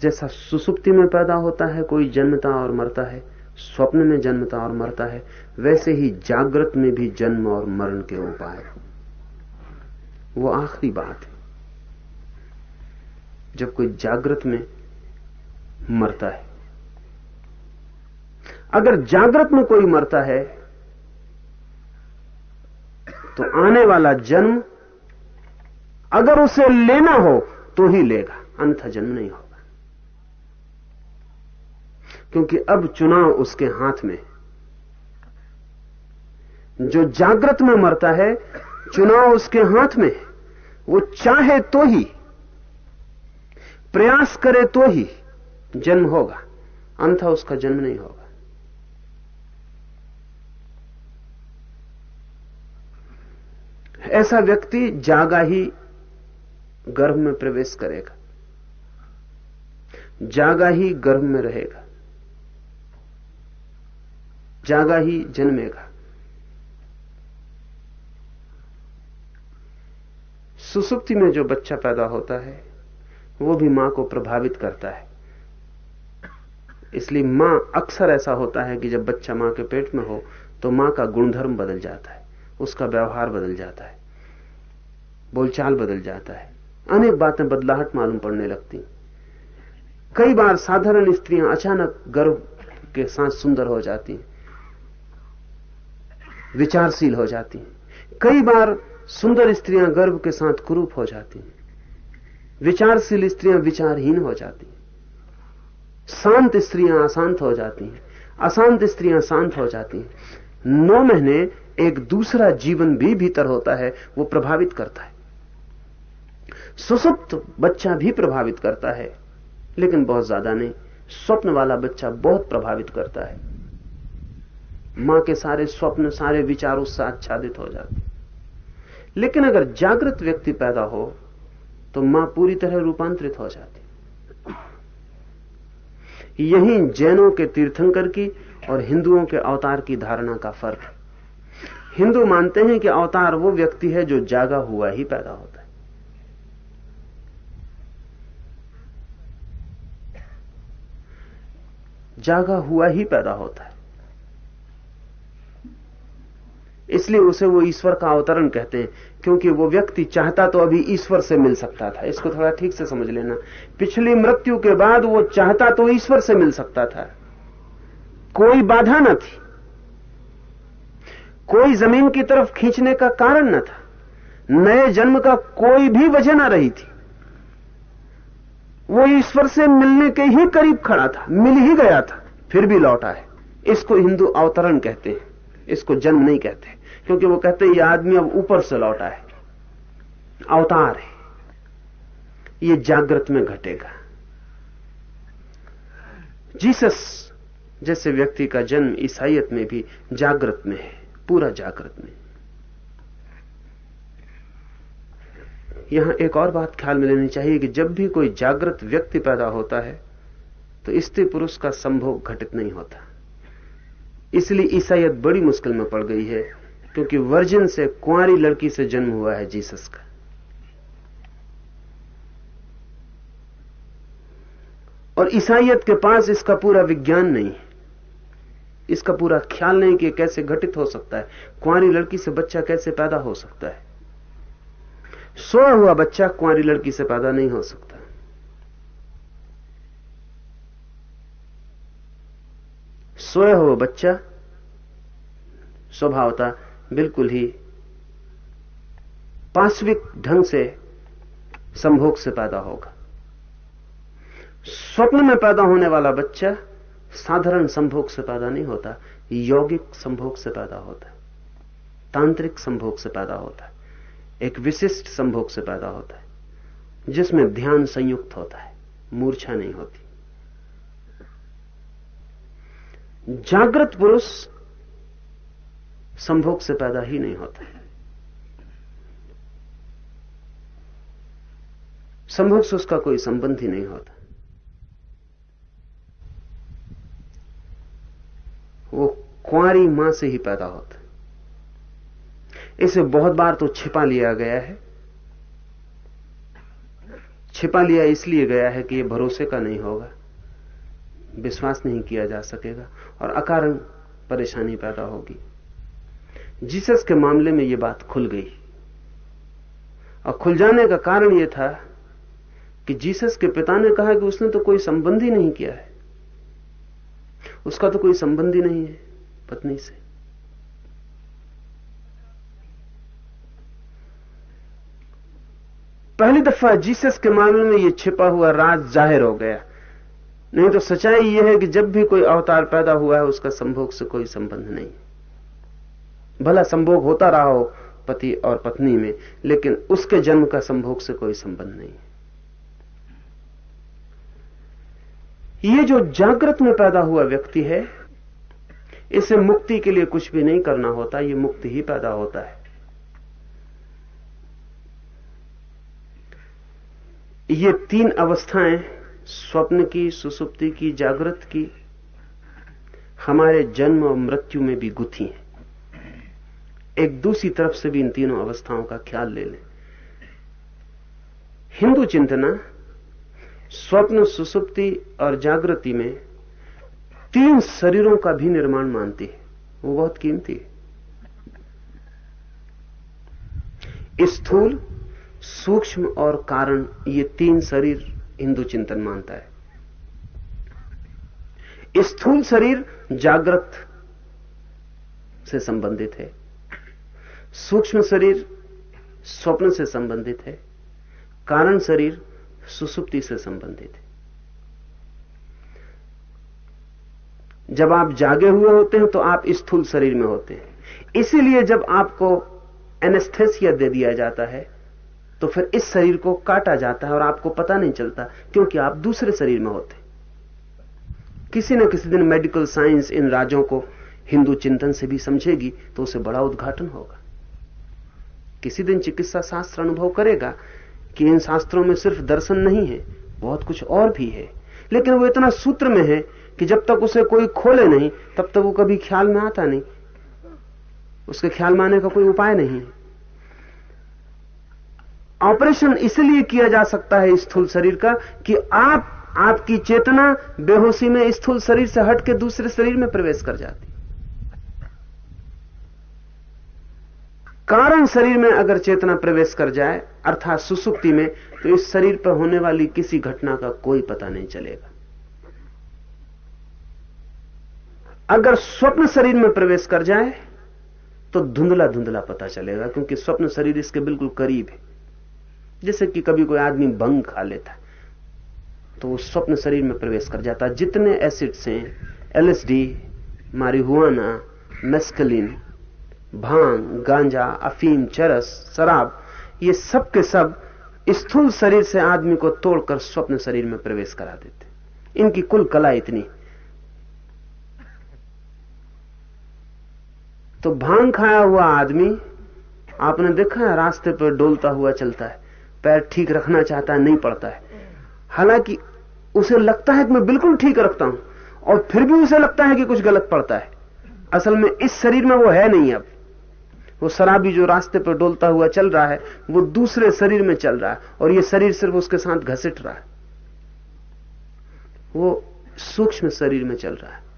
जैसा सुसुप्ति में पैदा होता है, कोई जन्मता और मरता है। स्वप्न में जन्मता और मरता है। वैसे ही जागृत में भी जन्म और मरण के उपाय वो आखिरी बात है। जब कोई जागृत में मरता है। अगर जागृत में कोई मरता है तो आने वाला जन्म अगर उसे लेना हो तो ही लेगा। अन्यथा जन्म नहीं होगा। क्योंकि अब चुनाव उसके हाथ में जो जागृत में मरता है, चुनाव उसके हाथ में वो चाहे तो ही, प्रयास करे तो ही जन्म होगा। अंथा उसका जन्म नहीं होगा। ऐसा व्यक्ति जागा ही गर्भ में प्रवेश करेगा। जागा ही गर्भ में रहेगा। जागा ही जन्मेगा। सुसुप्ति में जो बच्चा पैदा होता है, वो भी माँ को प्रभावित करता है। इसलिए माँ अक्सर ऐसा होता है कि जब बच्चा माँ के पेट में हो तो माँ का गुणधर्म बदल जाता है, उसका व्यवहार बदल जाता है, बोलचाल बदल जाता है। अनेक बातें बदलाहट मालूम पड़ने लगती। कई बार साधारण स्त्रियाँ अचानक गर्भ के साथ सुंदर हो जाती विचारशील हो जाती कई बार सुंदर स्त्रियाँ गर्भ के साथ कुरूप हो जाती हैं। विचारशील स्त्रियाँ विचारहीन हो जाती शांत स्त्रियाँ अशांत हो जाती हैं। अशांत स्त्रियाँ शांत हो जाती हैं। नौ महीने एक दूसरा जीवन भी भीतर होता है, वो प्रभावित करता है। सुसुप्त बच्चा भी प्रभावित करता है, लेकिन बहुत ज़्यादा नहीं। स्वप्न वाला बच्चा बहुत प्रभावित करता है। माँ के सारे स्वप्न, सारे विचार उससे आच्छादित हो जाते लेकिन अगर जागृत व्यक्ति पैदा हो तो माँ पूरी तरह रूपांतरित हो जाती यही जैनों के तीर्थंकर की और हिंदुओं के अवतार की धारणा का फ़र्क है। हिंदू मानते हैं कि अवतार वो व्यक्ति है जो जागा हुआ ही पैदा होता है। जागा हुआ ही पैदा होता है। इसलिए उसे वो ईश्वर का अवतरण कहते हैं, क्योंकि वो व्यक्ति चाहता तो अभी ईश्वर से मिल सकता था। इसको थोड़ा ठीक से समझ लेना। पिछली मृत्यु के बाद वो चाहता तो ईश्वर से मिल सकता था। कोई बाधा न थी। कोई ज़मीन की तरफ़ खींचने का कारण न था। नए जन्म का कोई भी वजह न रही थी। वो ईश्वर से मिलने के ही करीब खड़ा था, मिल ही गया था, फिर भी लौटा है इसको हिंदू अवतरण कहते हैं, इसको जन्म नहीं कहते। क्योंकि वो कहते हैं, ये आदमी अब ऊपर से लौटा है। अवतार है। ये जागृत में घटेगा। जीसस जैसे व्यक्ति का जन्म ईसाइत में भी जागृत में है, पूरा जागृत में। यहाँ एक और बात ख्याल में लेनी चाहिए कि जब भी कोई जागृत व्यक्ति पैदा होता है तो स्त्री पुरुष का संभोग घटित नहीं होता। इसलिए ईसाइत बड़ी मुश्किल में पड़ गई है। क्योंकि वर्जिन से कुंवारी लड़की से जन्म हुआ है जीसस का। और ईसाइयत के पास इसका पूरा विज्ञान नहीं है। इसका पूरा ख्याल नहीं कि कैसे घटित हो सकता है। कुंवारी लड़की से बच्चा कैसे पैदा हो सकता है? सोया हुआ बच्चा कुंवारी लड़की से पैदा नहीं हो सकता। सोया हुआ बच्चा, स्वभावता बिल्कुल ही पाश्विक ढंग से संभोग से पैदा होगा। स्वप्न में पैदा होने वाला बच्चा साधारण संभोग से पैदा नहीं होता, यौगिक संभोग से पैदा होता है, तांत्रिक संभोग से पैदा होता है, एक विशिष्ट संभोग से पैदा होता है, जिसमें ध्यान संयुक्त होता है, मूर्छा नहीं होती। जागृत पुरुष संभोग से पैदा ही नहीं होता। संभोग से उसका कोई संबंध ही नहीं होता। वो कुंवारी माँ से ही पैदा होता। इसे बहुत बार तो छिपा लिया गया है। छिपा लिया इसलिए गया है कि यह भरोसे का नहीं होगा। विश्वास नहीं किया जा सकेगा और अकारण परेशानी पैदा होगी। जीसस के मामले में यह बात खुल गई। और खुल जाने का कारण यह था कि जीसस के पिता ने कहा कि उसने तो कोई संबंध ही नहीं किया है। उसका तो कोई संबंध ही नहीं है, पत्नी से। पहली दफ़ा जीसस के मामले में यह छिपा हुआ राज ज़ाहिर हो गया। नहीं तो सच्चाई यह है कि जब भी कोई अवतार पैदा हुआ है, उसका संभोग से कोई संबंध नहीं। भला संभोग होता रहा हो पति और पत्नी में, लेकिन उसके जन्म का संभोग से कोई संबंध नहीं। है ये जो जागृत में पैदा हुआ व्यक्ति है, इसे मुक्ति के लिए कुछ भी नहीं करना होता, ये मुक्ति ही पैदा होता है। ये तीन अवस्थाएँ, स्वप्न की, सुसुप्ति की, जागृत की, हमारे जन्म और मृत्यु में भी गुथी हैं। एक दूसरी तरफ़ से भी इन तीनों अवस्थाओं का ख्याल ले लें। हिंदू चिंतना, स्वप्न, सुसुप्ति और जागृति में तीन शरीरों का भी निर्माण मानती है। वो बहुत कीमती है। स्थूल, सूक्ष्म और कारण, ये तीन शरीर हिंदू चिंतन मानता है। स्थूल शरीर जागृत से संबंधित है। सूक्ष्म शरीर स्वप्न से संबंधित है, कारण शरीर सुसुप्ति से संबंधित है। जब आप जागे हुए होते हैं तो आप स्थूल शरीर में होते हैं। इसीलिए जब आपको एनेस्थेसिया दे दिया जाता है तो फिर इस शरीर को काटा जाता है और आपको पता नहीं चलता क्योंकि आप दूसरे शरीर में होते किसी न किसी दिन मेडिकल साइंस इन राजों को हिंदू चिंतन से भी समझेगी तो उसे बड़ा उद्घाटन होगा। किसी दिन चिकित्सा शास्त्र अनुभव करेगा कि इन शास्त्रों में सिर्फ़ दर्शन नहीं है, बहुत कुछ और भी है। लेकिन वो इतना सूत्र में है कि जब तक उसे कोई खोले नहीं, तब तक वो कभी ख्याल में आता नहीं। उसके ख्याल में आने का कोई उपाय नहीं है। ऑपरेशन इसलिए किया जा सकता है स्थूल शरीर का कि आप, आपकी चेतना बेहोशी में स्थूल शरीर से हट के दूसरे शरीर में प्रवेश कर जाती कारण शरीर में अगर चेतना प्रवेश कर जाए, अर्थात सुसुप्ति में तो इस शरीर पर होने वाली किसी घटना का कोई पता नहीं चलेगा। अगर स्वप्न शरीर में प्रवेश कर जाए तो धुंधला धुंधला पता चलेगा, क्योंकि स्वप्न शरीर इसके बिल्कुल करीब है। जैसे कि कभी कोई आदमी भंग खा लेता तो वो स्वप्न शरीर में प्रवेश कर जाता। जितने एसिड्स हैं एलएसडी मारिहुआना मेस्कलिन भाँग, गांजा, अफीम, चरस, शराब, ये सब के सब स्थूल शरीर से आदमी को तोड़कर स्वप्न शरीर में प्रवेश करा देते। इनकी कुल कला इतनी। तो भाँग खाया हुआ आदमी, आपने देखा है, रास्ते पर डोलता हुआ चलता है। पैर ठीक रखना चाहता है, नहीं पड़ता है। हालाँकि उसे लगता है कि मैं बिल्कुल ठीक रखता हूँ, और फिर भी उसे लगता है कि कुछ गलत पड़ता है। असल में इस शरीर में वो है नहीं अब। वो शराबी जो रास्ते पर डोलता हुआ चल रहा है, वो दूसरे शरीर में चल रहा है और ये शरीर सिर्फ़ उसके साथ घसीट रहा है। वो सूक्ष्म शरीर में चल रहा है।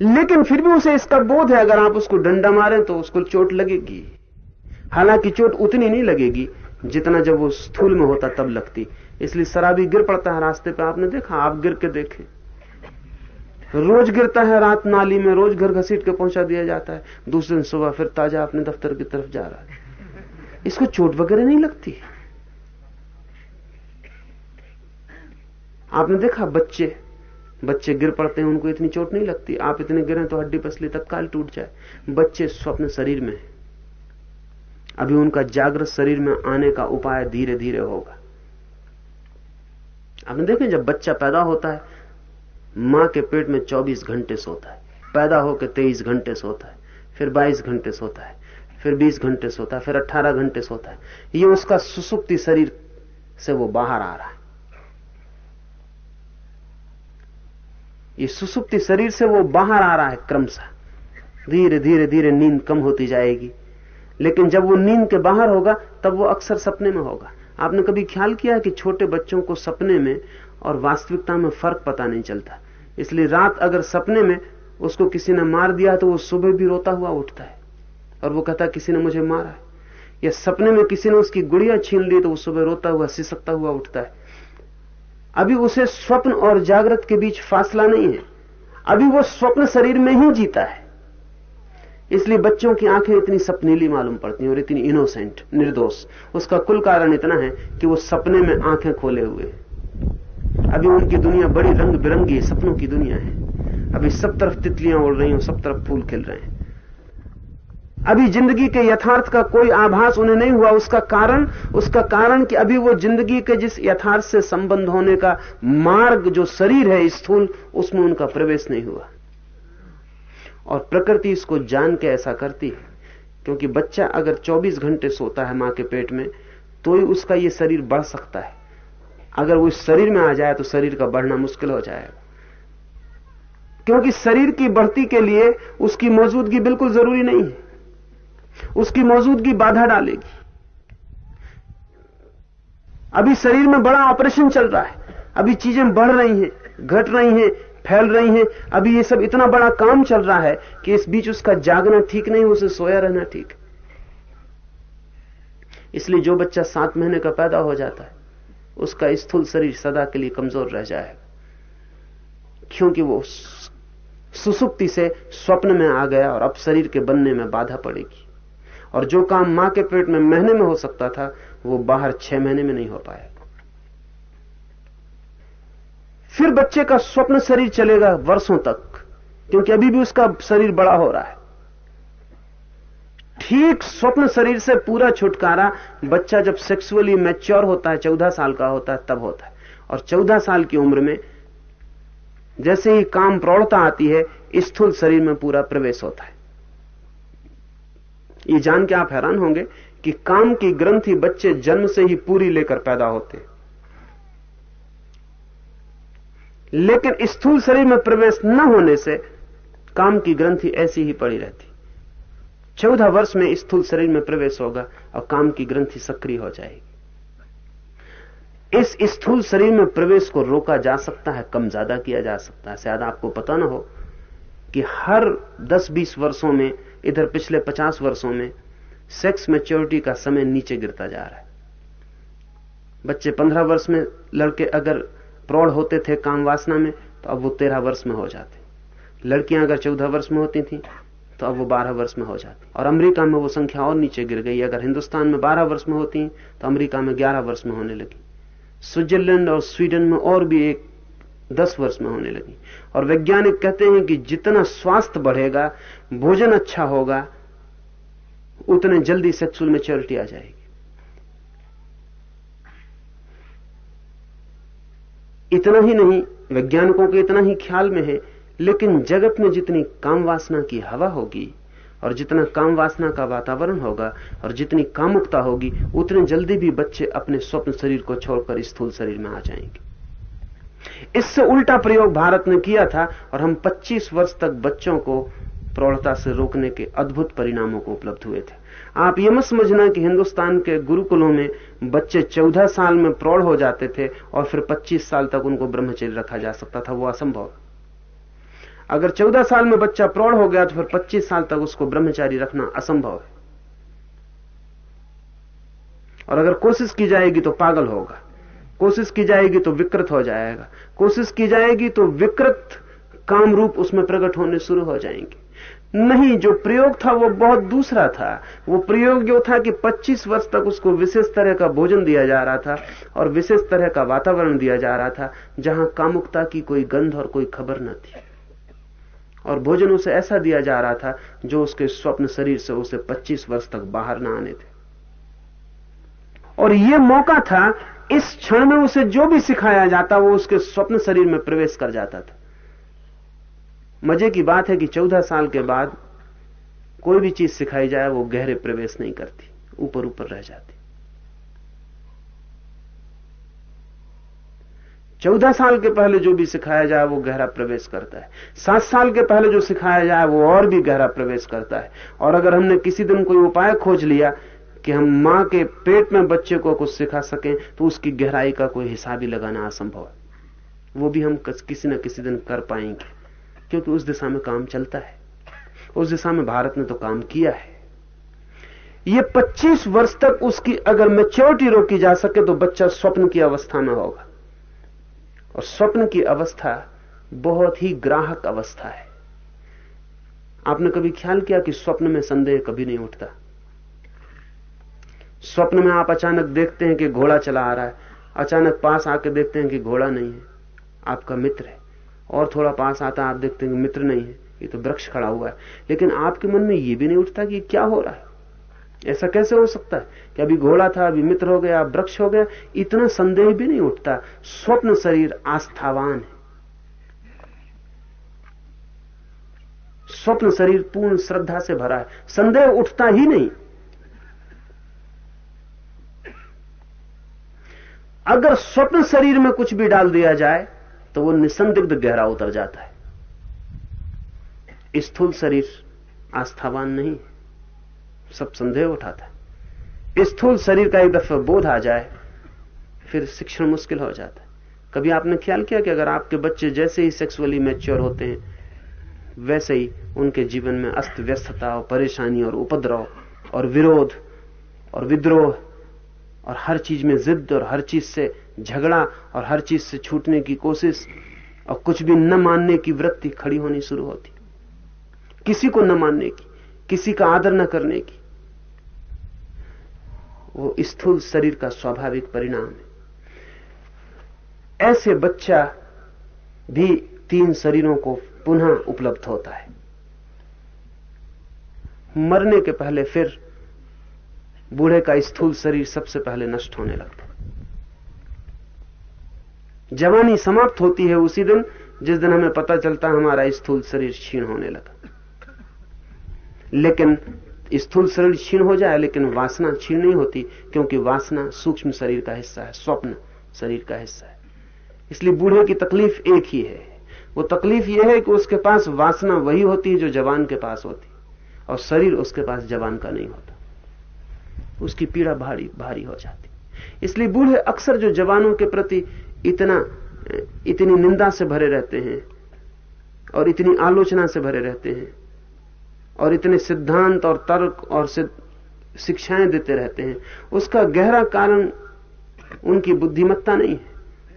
लेकिन फिर भी उसे इसका बोध है, अगर आप उसको डंडा मारें तो उसको चोट लगेगी। हालाँकि चोट उतनी नहीं लगेगी जितना जब वो स्थूल में होता तब लगती। इसलिए शराबी गिर पड़ता है रास्ते पे, आपने देखा? आप गिर के देखें। रोज गिरता है रात नाली में, रोज घर घसीट के पहुँचा दिया जाता है। दूसरे दिन सुबह फिर ताज़ा अपने दफ्तर की तरफ़ जा रहा है। इसको चोट वगैरह नहीं लगती? आपने देखा बच्चे बच्चे गिर पड़ते हैं, उनको इतनी चोट नहीं लगती। आप इतने गिरे तो हड्डी पसली तत्काल टूट जाए। बच्चे स्वप्न शरीर में अभी उनका जागृत शरीर में आने का उपाय धीरे धीरे होगा। आपने देखें जब बच्चा पैदा होता है माँ के पेट में 24 घंटे सोता है। पैदा होकर 23 घंटे सोता है, फिर 22 घंटे सोता है, फिर 20 घंटे सोता है, फिर 18 घंटे सोता है। ये उसका सुसुप्ति शरीर से वो बाहर आ रहा है। ये सुसुप्ति शरीर से वो बाहर आ रहा है क्रमशः। धीरे धीरे धीरे नींद कम होती जाएगी। लेकिन जब वो नींद के बाहर होगा, तब वो अक्सर सपने में होगा। आपने कभी ख्याल किया है कि छोटे बच्चों को सपने में और वास्तविकता में फ़र्क पता नहीं चलता? इसलिए रात अगर सपने में उसको किसी ने मार दिया तो वो सुबह भी रोता हुआ उठता है। और वो कहता किसी ने मुझे मारा है। या सपने में किसी ने उसकी गुड़िया छीन ली तो वो सुबह रोता हुआ, सिसकता हुआ उठता है। अभी उसे स्वप्न और जागृत के बीच फासला नहीं है। अभी वो स्वप्न शरीर में ही जीता है। इसलिए बच्चों की आँखें इतनी सपनीली मालूम पड़ती हैं और इतनी इनोसेंट, निर्दोष। उसका कुल कारण इतना है कि वो सपने में आँखें खोले हुए अभी उनकी दुनिया बड़ी रंग बिरंगी सपनों की दुनिया है। अभी सब तरफ़ तितलियाँ उड़ रही हैं, सब तरफ़ फूल खिल रहे हैं। अभी ज़िंदगी के यथार्थ का कोई आभास उन्हें नहीं हुआ। उसका कारण उसका कारण कि अभी वो ज़िंदगी के जिस यथार्थ से संबंध होने का मार्ग, जो शरीर है, स्थूल, उसमें उनका प्रवेश नहीं हुआ। और प्रकृति इसको जान के ऐसा करती है, क्योंकि बच्चा अगर 24 घंटे सोता है माँ के पेट में तो ही उसका ये शरीर बढ़ सकता है। अगर वो शरीर में आ जाए तो शरीर का बढ़ना मुश्किल हो जाएगा क्योंकि शरीर की बढ़ती के लिए उसकी मौजूदगी बिल्कुल ज़रूरी नहीं है। उसकी मौजूदगी बाधा डालेगी। अभी शरीर में बड़ा ऑपरेशन चल रहा है। अभी चीज़ें बढ़ रही हैं, घट रही हैं, फैल रही हैं। अभी ये सब इतना बड़ा काम चल रहा है कि इस बीच उसका जागना ठीक नहीं, उसे सोया रहना ठीक। इसलिए जो बच्चा सात महीने का पैदा हो जाता है उसका स्थूल शरीर सदा के लिए कमज़ोर रह जाएगा क्योंकि वो सुसुप्ति से स्वप्न में आ गया और अब शरीर के बनने में बाधा पड़ेगी। और जो काम माँ के पेट में महीने में हो सकता था, वो बाहर छह महीने में नहीं हो पाएगा फिर बच्चे का स्वप्न शरीर चलेगा वर्षों तक, क्योंकि अभी भी उसका शरीर बड़ा हो रहा है। ठीक स्वप्न शरीर से पूरा छुटकारा बच्चा जब सेक्सुअली मैच्योर होता है, चौदह साल का होता है, तब होता है। और चौदह साल की उम्र में जैसे ही काम प्रौढ़ता आती है, स्थूल शरीर में पूरा प्रवेश होता है। ये जान के आप हैरान होंगे कि काम की ग्रंथि बच्चे जन्म से ही पूरी लेकर पैदा होते लेकिन स्थूल शरीर में प्रवेश न होने से काम की ग्रंथि ऐसी ही पड़ी रहती चौदह वर्ष में स्थूल शरीर में प्रवेश होगा और काम की ग्रंथि सक्रिय हो जाएगी। इस स्थूल शरीर में प्रवेश को रोका जा सकता है, कम ज़्यादा किया जा सकता है। शायद आपको पता ना हो कि हर 10-20 वर्षों में, इधर पिछले 50 वर्षों में सेक्स मेच्योरिटी का समय नीचे गिरता जा रहा है। बच्चे 15 वर्ष में, लड़के अगर प्रौढ़ होते थे काम वासना में तो अब वो 13 वर्ष में हो जाते। लड़कियाँ अगर 14 वर्ष में होती थी तो अब वो 12 वर्ष में हो जाती और अमेरिका में वो संख्या और नीचे गिर गई। अगर हिंदुस्तान में 12 वर्ष में होती तो अमेरिका में 11 वर्ष में होने लगी। स्विट्जरलैंड और स्वीडन में और भी एक दस वर्ष में होने लगी। और वैज्ञानिक कहते हैं कि जितना स्वास्थ्य बढ़ेगा, भोजन अच्छा होगा, उतने जल्दी सेक्सुअल मेच्योरिटी आ जाएगी। इतना ही नहीं, वैज्ञानिकों के इतना ही ख्याल में है लेकिन जगत में जितनी काम वासना की हवा होगी और जितना काम वासना का वातावरण होगा और जितनी कामुकता होगी, उतने जल्दी भी बच्चे अपने स्वप्न शरीर को छोड़कर स्थूल शरीर में आ जाएँगे। इससे उल्टा प्रयोग भारत ने किया था और हम 25 वर्ष तक बच्चों को प्रौढ़ता से रोकने के अद्भुत परिणामों को उपलब्ध हुए थे। आप ये मत समझना कि हिंदुस्तान के गुरुकुलों में बच्चे 14 साल में प्रौढ़ हो जाते थे और फिर 25 साल तक उनको ब्रह्मचर्य रखा जा सकता था, वो असंभव। अगर 14 साल में बच्चा प्रौढ़ हो गया तो फिर 25 साल तक उसको ब्रह्मचारी रखना असंभव है। और अगर कोशिश की जाएगी तो पागल होगा। कोशिश की जाएगी तो विकृत हो जाएगा। कोशिश की जाएगी तो विकृत काम रूप उसमें प्रकट होने शुरू हो जाएँगे। नहीं, जो प्रयोग था वो बहुत दूसरा था। वो प्रयोग जो था कि 25 वर्ष तक उसको विशेष तरह का भोजन दिया जा रहा था और विशेष तरह का वातावरण दिया जा रहा था, जहाँ कामुकता की कोई गंध और कोई खबर न थी। और भोजन उसे ऐसा दिया जा रहा था जो उसके स्वप्न शरीर से उसे 25 वर्ष तक बाहर ना आने थे। और यह मौका था, इस क्षण में उसे जो भी सिखाया जाता, वो उसके स्वप्न शरीर में प्रवेश कर जाता था। मज़े की बात है कि चौदह साल के बाद कोई भी चीज़ सिखाई जाए, वो गहरे प्रवेश नहीं करती ऊपर ऊपर रह जाती। चौदह साल के पहले जो भी सिखाया जाए, वो गहरा प्रवेश करता है। सात साल के पहले जो सिखाया जाए, वो और भी गहरा प्रवेश करता है। और अगर हमने किसी दिन कोई उपाय खोज लिया कि हम माँ के पेट में बच्चे को कुछ सिखा सकें तो उसकी गहराई का कोई हिसाब ही लगाना असंभव है। वो भी हम किसी न किसी दिन कर पाएँगे, क्योंकि उस दिशा में काम चलता है। उस दिशा में भारत ने तो काम किया है। ये 25 वर्ष तक उसकी अगर मेच्योरिटी रोकी जा सके तो बच्चा स्वप्न की अवस्था में होगा। और स्वप्न की अवस्था बहुत ही ग्राहक अवस्था है। आपने कभी ख्याल किया कि स्वप्न में संदेह कभी नहीं उठता? स्वप्न में आप अचानक देखते हैं कि घोड़ा चला आ रहा है, अचानक पास आके देखते हैं कि घोड़ा नहीं है, आपका मित्र है। और थोड़ा पास आता आप देखते हैं कि मित्र नहीं है, ये तो वृक्ष खड़ा हुआ है। लेकिन आपके मन में यह भी नहीं उठता कि क्या हो रहा है? ऐसा कैसे हो सकता है? कि अभी घोड़ा था, अभी मित्र हो गया, वृक्ष हो गया, इतना संदेह भी नहीं उठता। स्वप्न शरीर आस्थावान है। स्वप्न शरीर पूर्ण श्रद्धा से भरा है। संदेह उठता ही नहीं। अगर स्वप्न शरीर में कुछ भी डाल दिया जाए तो वो निसंदिग्ध गहरा उतर जाता है। स्थूल शरीर आस्थावान नहीं सब संदेह उठाता है। स्थूल शरीर का एक दफ़ा बोध आ जाए, फिर शिक्षण मुश्किल हो जाता है। कभी आपने ख्याल किया कि अगर आपके बच्चे जैसे ही सेक्सुअली मैच्योर होते हैं, वैसे ही उनके जीवन में अस्त व्यस्तता और परेशानी और उपद्रव और विरोध और विद्रोह और हर चीज़ में जिद और हर चीज़ से झगड़ा और हर चीज़ से छूटने की कोशिश और कुछ भी न मानने की वृत्ति खड़ी होनी शुरू होती। किसी को न मानने की, किसी का आदर न करने की वो स्थूल शरीर का स्वाभाविक परिणाम है। ऐसे बच्चा भी तीन शरीरों को पुनः उपलब्ध होता है। मरने के पहले फिर बूढ़े का स्थूल शरीर सबसे पहले नष्ट होने लगता है। जवानी समाप्त होती है उसी दिन, जिस दिन हमें पता चलता हमारा स्थूल शरीर क्षीण होने लगा। लेकिन स्थूल शरीर क्षीण हो जाए, लेकिन वासना क्षीण नहीं होती, क्योंकि वासना सूक्ष्म शरीर का हिस्सा है, स्वप्न शरीर का हिस्सा है। इसलिए बूढ़े की तकलीफ़ एक ही है। वो तकलीफ़ यह है कि उसके पास वासना वही होती है जो जवान के पास होती और शरीर उसके पास जवान का नहीं होता। उसकी पीड़ा भारी भारी हो जाती इसलिए बूढ़े अक्सर जो जवानों के प्रति इतना, इतनी निंदा से भरे रहते हैं, और इतनी आलोचना से भरे रहते हैं और इतने सिद्धांत और तर्क और शिक्षाएँ देते रहते हैं। उसका गहरा कारण उनकी बुद्धिमत्ता नहीं है।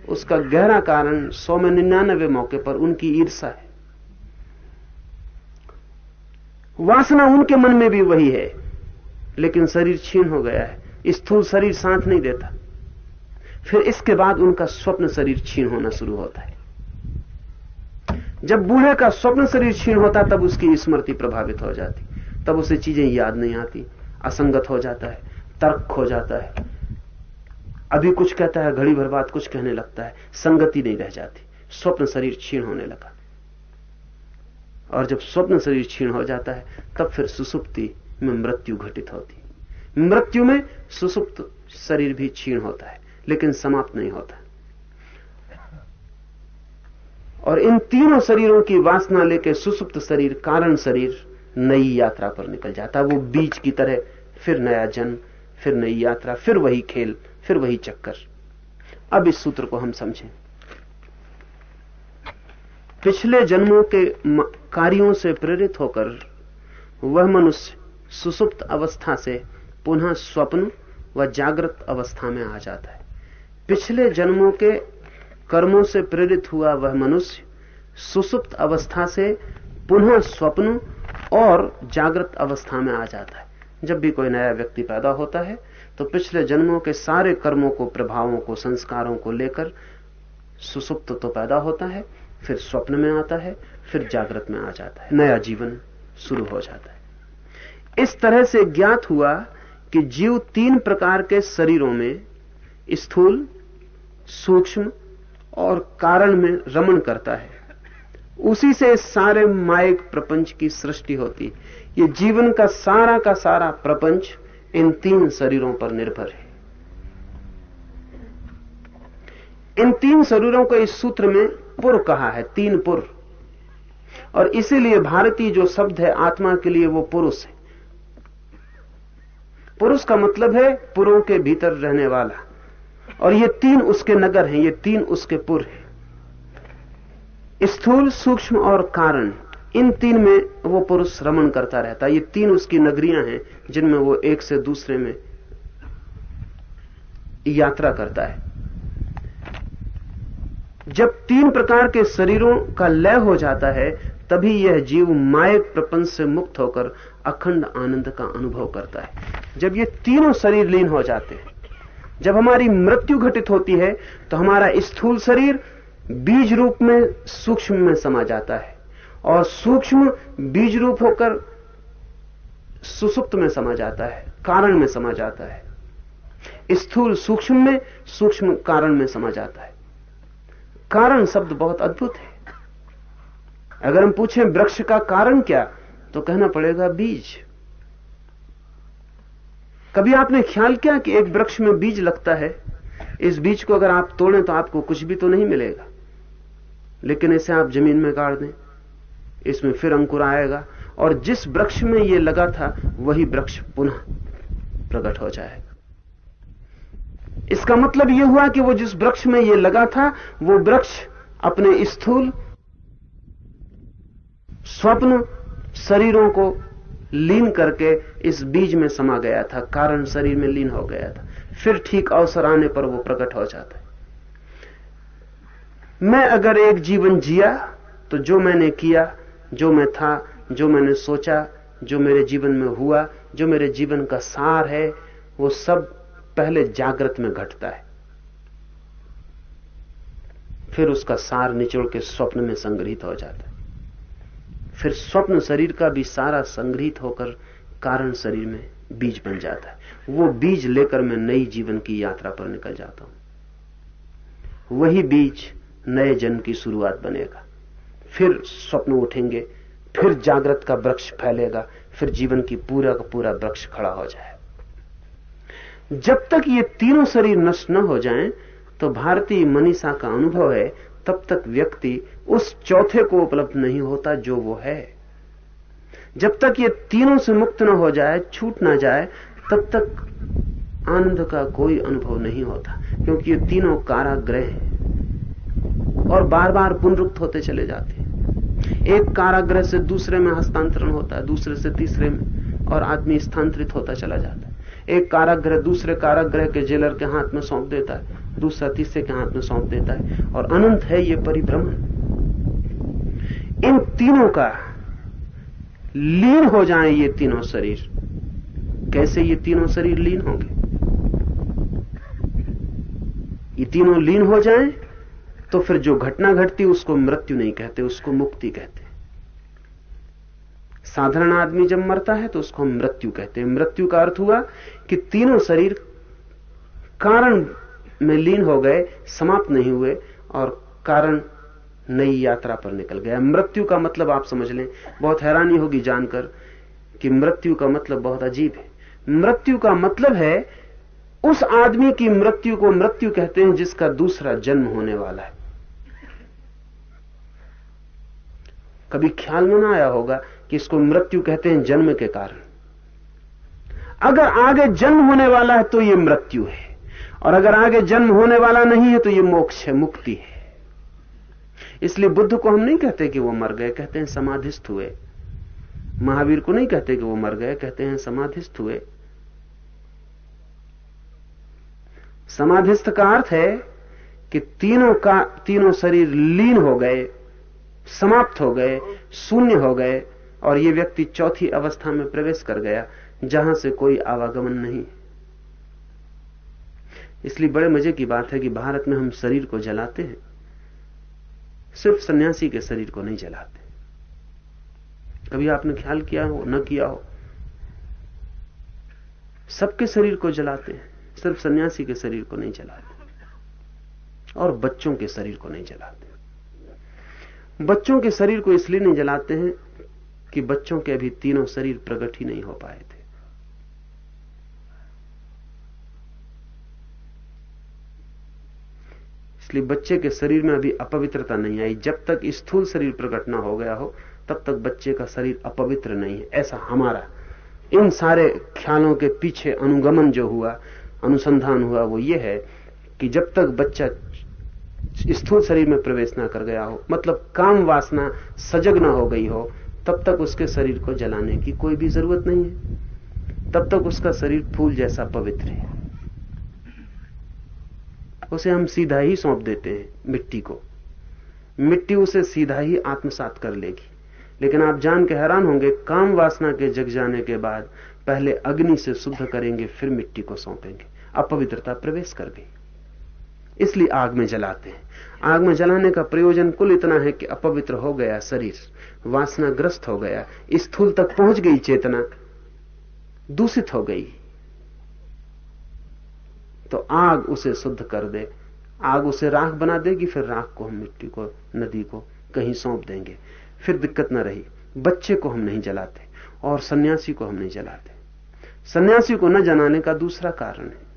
उसका गहरा कारण सौ में निन्यानवे मौके पर उनकी ईर्षा है। वासना उनके मन में भी वही है, लेकिन शरीर छीन हो गया है। स्थूल शरीर साथ नहीं देता। फिर इसके बाद उनका स्वप्न शरीर छीन होना शुरू होता है। जब बूढ़े का स्वप्न शरीर छीन होता, तब उसकी स्मृति प्रभावित हो जाती। तब उसे चीज़ें याद नहीं आती। असंगत हो जाता है, तर्क हो जाता है। अभी कुछ कहता है, घड़ी भर बाद कुछ कहने लगता है। संगति नहीं रह जाती। स्वप्न शरीर क्षीण होने लगा। और जब स्वप्न शरीर क्षीण हो जाता है, तब फिर सुसुप्ति में मृत्यु घटित होती। मृत्यु में सुसुप्त शरीर भी क्षीण होता है, लेकिन समाप्त नहीं होता। और इन तीनों शरीरों की वासना लेके सुसुप्त शरीर, कारण शरीर, नई यात्रा पर निकल जाता। है वो बीज की तरह, फिर नया जन्म, फिर नई यात्रा, फिर वही खेल, फिर वही चक्कर। अब इस सूत्र को हम समझें। पिछले जन्मों के कार्यों से प्रेरित होकर, वह मनुष्य सुसुप्त अवस्था से पुनः स्वप्न व जागृत अवस्था में आ जाता है। पिछले जन्मों के कर्मों से प्रेरित हुआ वह मनुष्य सुसुप्त अवस्था से पुनः स्वप्न और जागृत अवस्था में आ जाता है। जब भी कोई नया व्यक्ति पैदा होता है तो पिछले जन्मों के सारे कर्मों को, प्रभावों को, संस्कारों को लेकर सुसुप्त तो पैदा होता है, फिर स्वप्न में आता है, फिर जागृत में आ जाता है। नया जीवन शुरू हो जाता है। इस तरह से ज्ञात हुआ कि जीव तीन प्रकार के शरीरों में स्थूल, सूक्ष्म और कारण में रमण करता है। उसी से सारे मायक प्रपंच की सृष्टि होती। ये जीवन का सारा का सारा प्रपंच इन तीन शरीरों पर निर्भर है। इन तीन शरीरों को इस सूत्र में पुर कहा है, तीन पुर। और इसीलिए भारतीय जो शब्द है, आत्मा के लिए वो पुरुष है। पुरुष का मतलब है पुरों के भीतर रहने वाला। और ये तीन उसके नगर हैं, ये तीन उसके पुर हैं। स्थूल, सूक्ष्म और कारण, इन तीन में वो पुरुष रमण करता रहता है। ये तीन उसकी नगरियाँ हैं, जिनमें वो एक से दूसरे में यात्रा करता है। जब तीन प्रकार के शरीरों का लय हो जाता है, तभी यह जीव मायक प्रपंच से मुक्त होकर अखंड आनंद का अनुभव करता है। जब ये तीनों शरीर लीन हो जाते हैं जब हमारी मृत्यु घटित होती है तो हमारा स्थूल शरीर बीज रूप में सूक्ष्म में समा जाता है और सूक्ष्म बीज रूप होकर सुसुप्त में समा जाता है, कारण में समा जाता है। स्थूल सूक्ष्म में सूक्ष्म कारण में समा जाता है। कारण शब्द बहुत अद्भुत है। अगर हम पूछें वृक्ष का कारण क्या तो कहना पड़ेगा बीज। कभी आपने ख्याल किया कि एक वृक्ष में बीज लगता है? इस बीज को अगर आप तोड़ें तो आपको कुछ भी तो नहीं मिलेगा। लेकिन इसे आप ज़मीन में गाड़ दें। इसमें फिर अंकुर आएगा और जिस वृक्ष में यह लगा था, वही वृक्ष पुनः प्रकट हो जाएगा। इसका मतलब यह हुआ कि वो जिस वृक्ष में यह लगा था, वो वृक्ष अपने स्थूल स्वप्न शरीरों को लीन करके इस बीज में समा गया था, कारण शरीर में लीन हो गया था। फिर ठीक अवसर आने पर वो प्रकट हो जाता है। मैं अगर एक जीवन जिया तो जो मैंने किया, जो मैं था, जो मैंने सोचा, जो मेरे जीवन में हुआ, जो मेरे जीवन का सार है, वो सब पहले जागृत में घटता है। फिर उसका सार निचोड़ के स्वप्न में संग्रहित हो जाता है। फिर स्वप्न शरीर का भी सारा संग्रहित होकर कारण शरीर में बीज बन जाता है। वो बीज लेकर मैं नई जीवन की यात्रा पर निकल जाता हूँ। वही बीज नए जन्म की शुरुआत बनेगा। फिर स्वप्न उठेंगे फिर जागृत का वृक्ष फैलेगा फिर जीवन की पूरा का पूरा वृक्ष खड़ा हो जाए। जब तक ये तीनों शरीर नष्ट न हो जाएँ, तो भारतीय मनीषा का अनुभव है तब तक व्यक्ति उस चौथे को उपलब्ध नहीं होता जो वो है। जब तक ये तीनों से मुक्त न हो जाए, छूट ना जाए, तब तक आनंद का कोई अनुभव नहीं होता, क्योंकि ये तीनों काराग्रह हैं और बार बार पुनरुक्त होते चले जाते हैं। एक काराग्रह से दूसरे में हस्तांतरण होता है, दूसरे से तीसरे में, और आदमी स्थानांतरित होता चला जाता है। एक काराग्रह दूसरे काराग्रह के जेलर के हाथ में सौंप देता है दूसरा तीसरे के हाथ में सौंप देता है? और अनंत है ये परिभ्रमण। इन तीनों का लीन हो जाए ये तीनों शरीर। कैसे ये तीनों शरीर लीन होंगे? ये तीनों लीन हो जाएँ तो फिर जो घटना घटती उसको मृत्यु नहीं कहते, उसको मुक्ति कहते। साधारण आदमी जब मरता है तो उसको हम मृत्यु कहते हैं। मृत्यु का अर्थ हुआ कि तीनों शरीर कारण में लीन हो गए, समाप्त नहीं हुए और कारण नई यात्रा पर निकल गया। मृत्यु का मतलब आप समझ लें, बहुत हैरानी होगी जानकर कि मृत्यु का मतलब बहुत अजीब है। मृत्यु का मतलब है उस आदमी की मृत्यु को मृत्यु कहते हैं जिसका दूसरा जन्म होने वाला है। कभी ख्याल में ना आया होगा कि इसको मृत्यु कहते हैं जन्म के कारण। अगर आगे जन्म होने वाला है तो यह मृत्यु है। और अगर आगे जन्म होने वाला नहीं है तो ये मोक्ष है, मुक्ति है। इसलिए बुद्ध को हम नहीं कहते कि वो मर गए, कहते हैं समाधिस्थ हुए। महावीर को नहीं कहते कि वो मर गए, कहते हैं समाधिस्थ हुए। समाधिस्थ का अर्थ है कि तीनों का, तीनों शरीर लीन हो गए, समाप्त हो गए, शून्य हो गए, और ये व्यक्ति चौथी अवस्था में प्रवेश कर गया, जहाँ से कोई आवागमन नहीं। इसलिए बड़े मज़े की बात है कि भारत में हम शरीर को जलाते हैं। सिर्फ़ सन्यासी के शरीर को नहीं जलाते। कभी आपने ख्याल किया हो, न किया हो? सबके शरीर को जलाते हैं, सिर्फ़ सन्यासी के शरीर को नहीं जलाते। और बच्चों के शरीर को नहीं जलाते। बच्चों के शरीर को इसलिए नहीं जलाते हैं कि बच्चों के अभी तीनों शरीर प्रकट ही नहीं हो पाए थे इसलिए बच्चे के शरीर में अभी अपवित्रता नहीं आई। जब तक स्थूल शरीर प्रकट ना हो गया हो, तब तक बच्चे का शरीर अपवित्र नहीं है। ऐसा हमारा, इन सारे ख्यालों के पीछे अनुगमन जो हुआ, अनुसंधान हुआ, वो ये है कि जब तक बच्चा स्थूल शरीर में प्रवेश ना कर गया हो मतलब काम वासना सजग ना हो गई हो, तब तक उसके शरीर को जलाने की कोई भी ज़रूरत नहीं है। तब तक उसका शरीर फूल जैसा पवित्र है। उसे हम सीधा ही सौंप देते हैं मिट्टी को। मिट्टी उसे सीधा ही आत्मसात कर लेगी। लेकिन आप जान के हैरान होंगे, काम वासना के जग जाने के बाद पहले अग्नि से शुद्ध करेंगे, फिर मिट्टी को सौंपेंगे। अपवित्रता प्रवेश कर गई। इसलिए आग में जलाते हैं। आग में जलाने का प्रयोजन कुल इतना है कि अपवित्र हो गया शरीर, वासनाग्रस्त हो गया, स्थूल तक पहुँच गई चेतना, दूषित हो गई। तो आग उसे शुद्ध कर दे। आग उसे राख बना देगी, फिर राख को हम मिट्टी को, नदी को कहीं सौंप देंगे। फिर दिक्कत ना रही। बच्चे को हम नहीं जलाते और सन्यासी को हम नहीं जलाते। सन्यासी को न जलाने का दूसरा कारण है।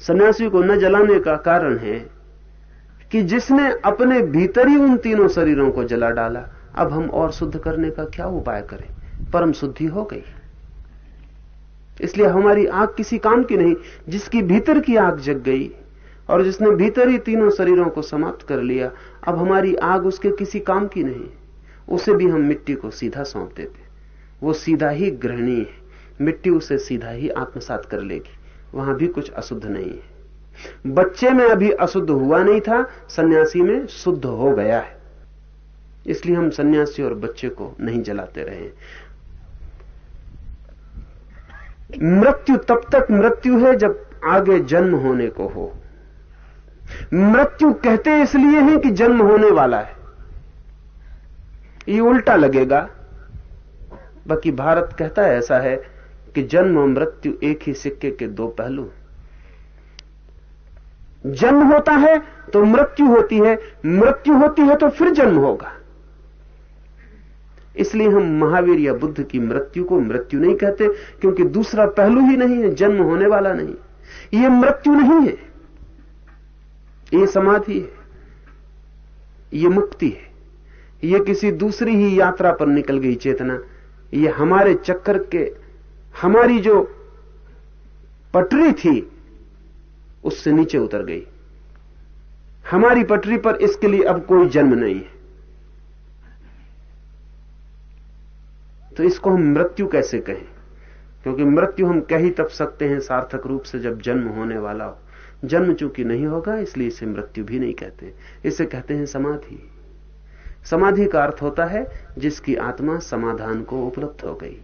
सन्यासी को न जलाने का कारण है कि जिसने अपने भीतर ही उन तीनों शरीरों को जला डाला, अब हम और शुद्ध करने का क्या उपाय करें? परम शुद्धि हो गई। इसलिए हमारी आग किसी काम की नहीं, जिसकी भीतर की आग जग गई और जिसने भीतर ही तीनों शरीरों को समाप्त कर लिया, अब हमारी आग उसके किसी काम की नहीं। उसे भी हम मिट्टी को सीधा सौंप देते। वो सीधा ही ग्रहणीय है। मिट्टी उसे सीधा ही आत्मसात कर लेगी। वहाँ भी कुछ अशुद्ध नहीं है। बच्चे में अभी अशुद्ध हुआ नहीं था, सन्यासी में शुद्ध हो गया है। इसलिए हम सन्यासी और बच्चे को नहीं जलाते रहे। मृत्यु तब तक मृत्यु है जब आगे जन्म होने को हो। मृत्यु कहते इसलिए हैं कि जन्म होने वाला है। ये उल्टा लगेगा। बाकी भारत कहता है ऐसा है कि जन्म और मृत्यु एक ही सिक्के के दो पहलू जन्म होता है तो मृत्यु होती है, मृत्यु होती है तो फिर जन्म होगा। इसलिए हम महावीर या बुद्ध की मृत्यु को मृत्यु नहीं कहते, क्योंकि दूसरा पहलू ही नहीं है, जन्म होने वाला नहीं। यह मृत्यु नहीं है। ये समाधि है। ये मुक्ति है। ये किसी दूसरी ही यात्रा पर निकल गई चेतना। ये हमारे चक्कर के, हमारी जो पटरी थी, उससे नीचे उतर गई। हमारी पटरी पर इसके लिए अब कोई जन्म नहीं है। तो इसको हम मृत्यु कैसे कहें? क्योंकि मृत्यु हम कह ही तब सकते हैं सार्थक रूप से जब जन्म होने वाला हो। जन्म चूँकि नहीं होगा, इसलिए इसे मृत्यु भी नहीं कहते। इसे कहते हैं समाधि। समाधि का अर्थ होता है जिसकी आत्मा समाधान को उपलब्ध हो गई।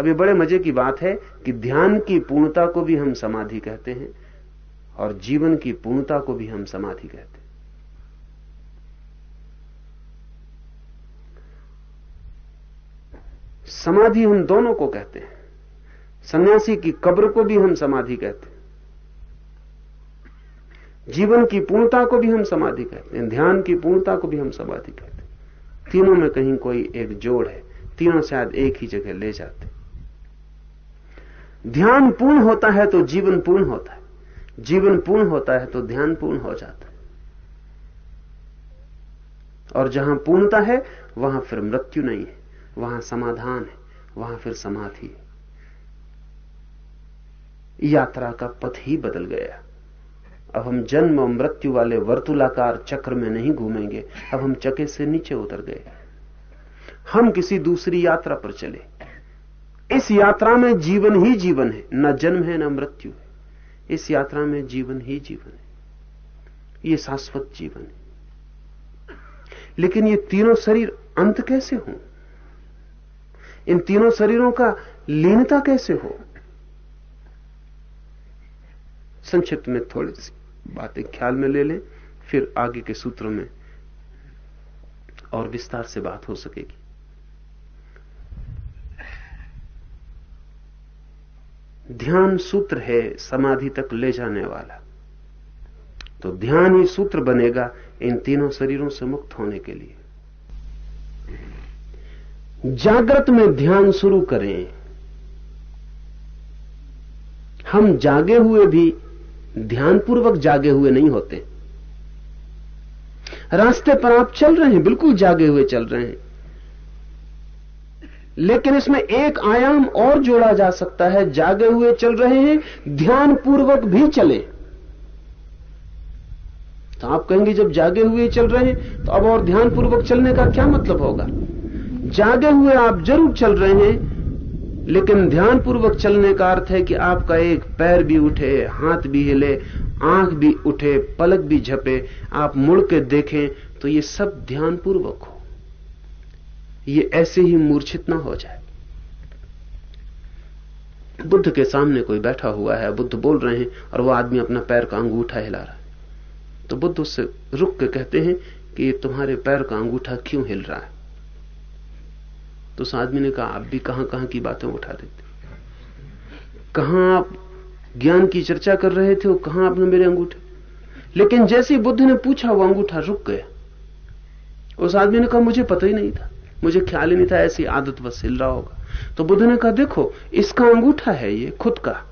अब ये बड़े मज़े की बात है कि ध्यान की पूर्णता को भी हम समाधि कहते हैं और जीवन की पूर्णता को भी हम समाधि कहते हैं। समाधि हम दोनों को कहते हैं। सन्यासी की कब्र को भी हम समाधि कहते हैं। जीवन की पूर्णता को भी हम समाधि कहते हैं। ध्यान की पूर्णता को भी हम समाधि कहते हैं। तीनों में कहीं कोई एक जोड़ है। तीनों शायद एक ही जगह ले जाते ध्यान पूर्ण होता है तो जीवन पूर्ण होता है। जीवन पूर्ण होता है तो ध्यान पूर्ण हो जाता है। और जहाँ पूर्णता है, वहाँ फिर मृत्यु नहीं है। वहाँ समाधान है, वहाँ फिर समाधि यात्रा का पथ ही बदल गया। अब हम जन्म और मृत्यु वाले वर्तुलाकार चक्र में नहीं घूमेंगे, अब हम चके से नीचे उतर गए। हम किसी दूसरी यात्रा पर चले। इस यात्रा में जीवन ही जीवन है, न जन्म है, न मृत्यु है। इस यात्रा में जीवन ही जीवन है। ये शाश्वत जीवन है। लेकिन ये तीनों शरीर अंत कैसे हो? इन तीनों शरीरों का लीनता कैसे हो? संक्षिप्त में थोड़ी सी बातें ख्याल में ले लें, फिर आगे के सूत्रों में और विस्तार से बात हो सकेगी। ध्यान सूत्र है, समाधि तक ले जाने वाला। तो ध्यान ही सूत्र बनेगा इन तीनों शरीरों से मुक्त होने के लिए। जागृत में ध्यान शुरू करें। हम जागे हुए भी ध्यानपूर्वक जागे हुए नहीं होते। रास्ते पर आप चल रहे हैं, बिल्कुल जागे हुए चल रहे हैं। लेकिन इसमें एक आयाम और जोड़ा जा सकता है, जागे हुए चल रहे हैं, ध्यानपूर्वक भी चले। तो आप कहेंगे, जब जागे हुए चल रहे हैं तो अब और ध्यानपूर्वक चलने का क्या मतलब होगा? जागे हुए आप ज़रूर चल रहे हैं, लेकिन ध्यानपूर्वक चलने का अर्थ है कि आपका एक पैर भी उठे, हाथ भी हिले, आँख भी उठे, पलक भी झपे, आप मुड़ के देखें तो ये सब ध्यानपूर्वक हो। ये ऐसे ही मूर्छित ना हो जाए। बुद्ध के सामने कोई बैठा हुआ है, बुद्ध बोल रहे हैं और वो आदमी अपना पैर का अंगूठा हिला रहा है। तो बुद्ध उससे रुक के कहते हैं कि तुम्हारे पैर का अंगूठा क्यों हिल रहा है? तो उस आदमी ने कहा, आप भी कहाँ कहाँ की बातें उठा देते कहाँ आप ज्ञान की चर्चा कर रहे थे और कहाँ आपने मेरे अंगूठे? लेकिन जैसे बुद्ध ने पूछा, वो अंगूठा रुक गया। उस आदमी ने कहा, मुझे पता ही नहीं था। मुझे ख्याल ही नहीं था, ऐसी आदत बस हिल रहा होगा। तो बुद्ध ने कहा, देखो, इसका अंगूठा है ये, खुद का।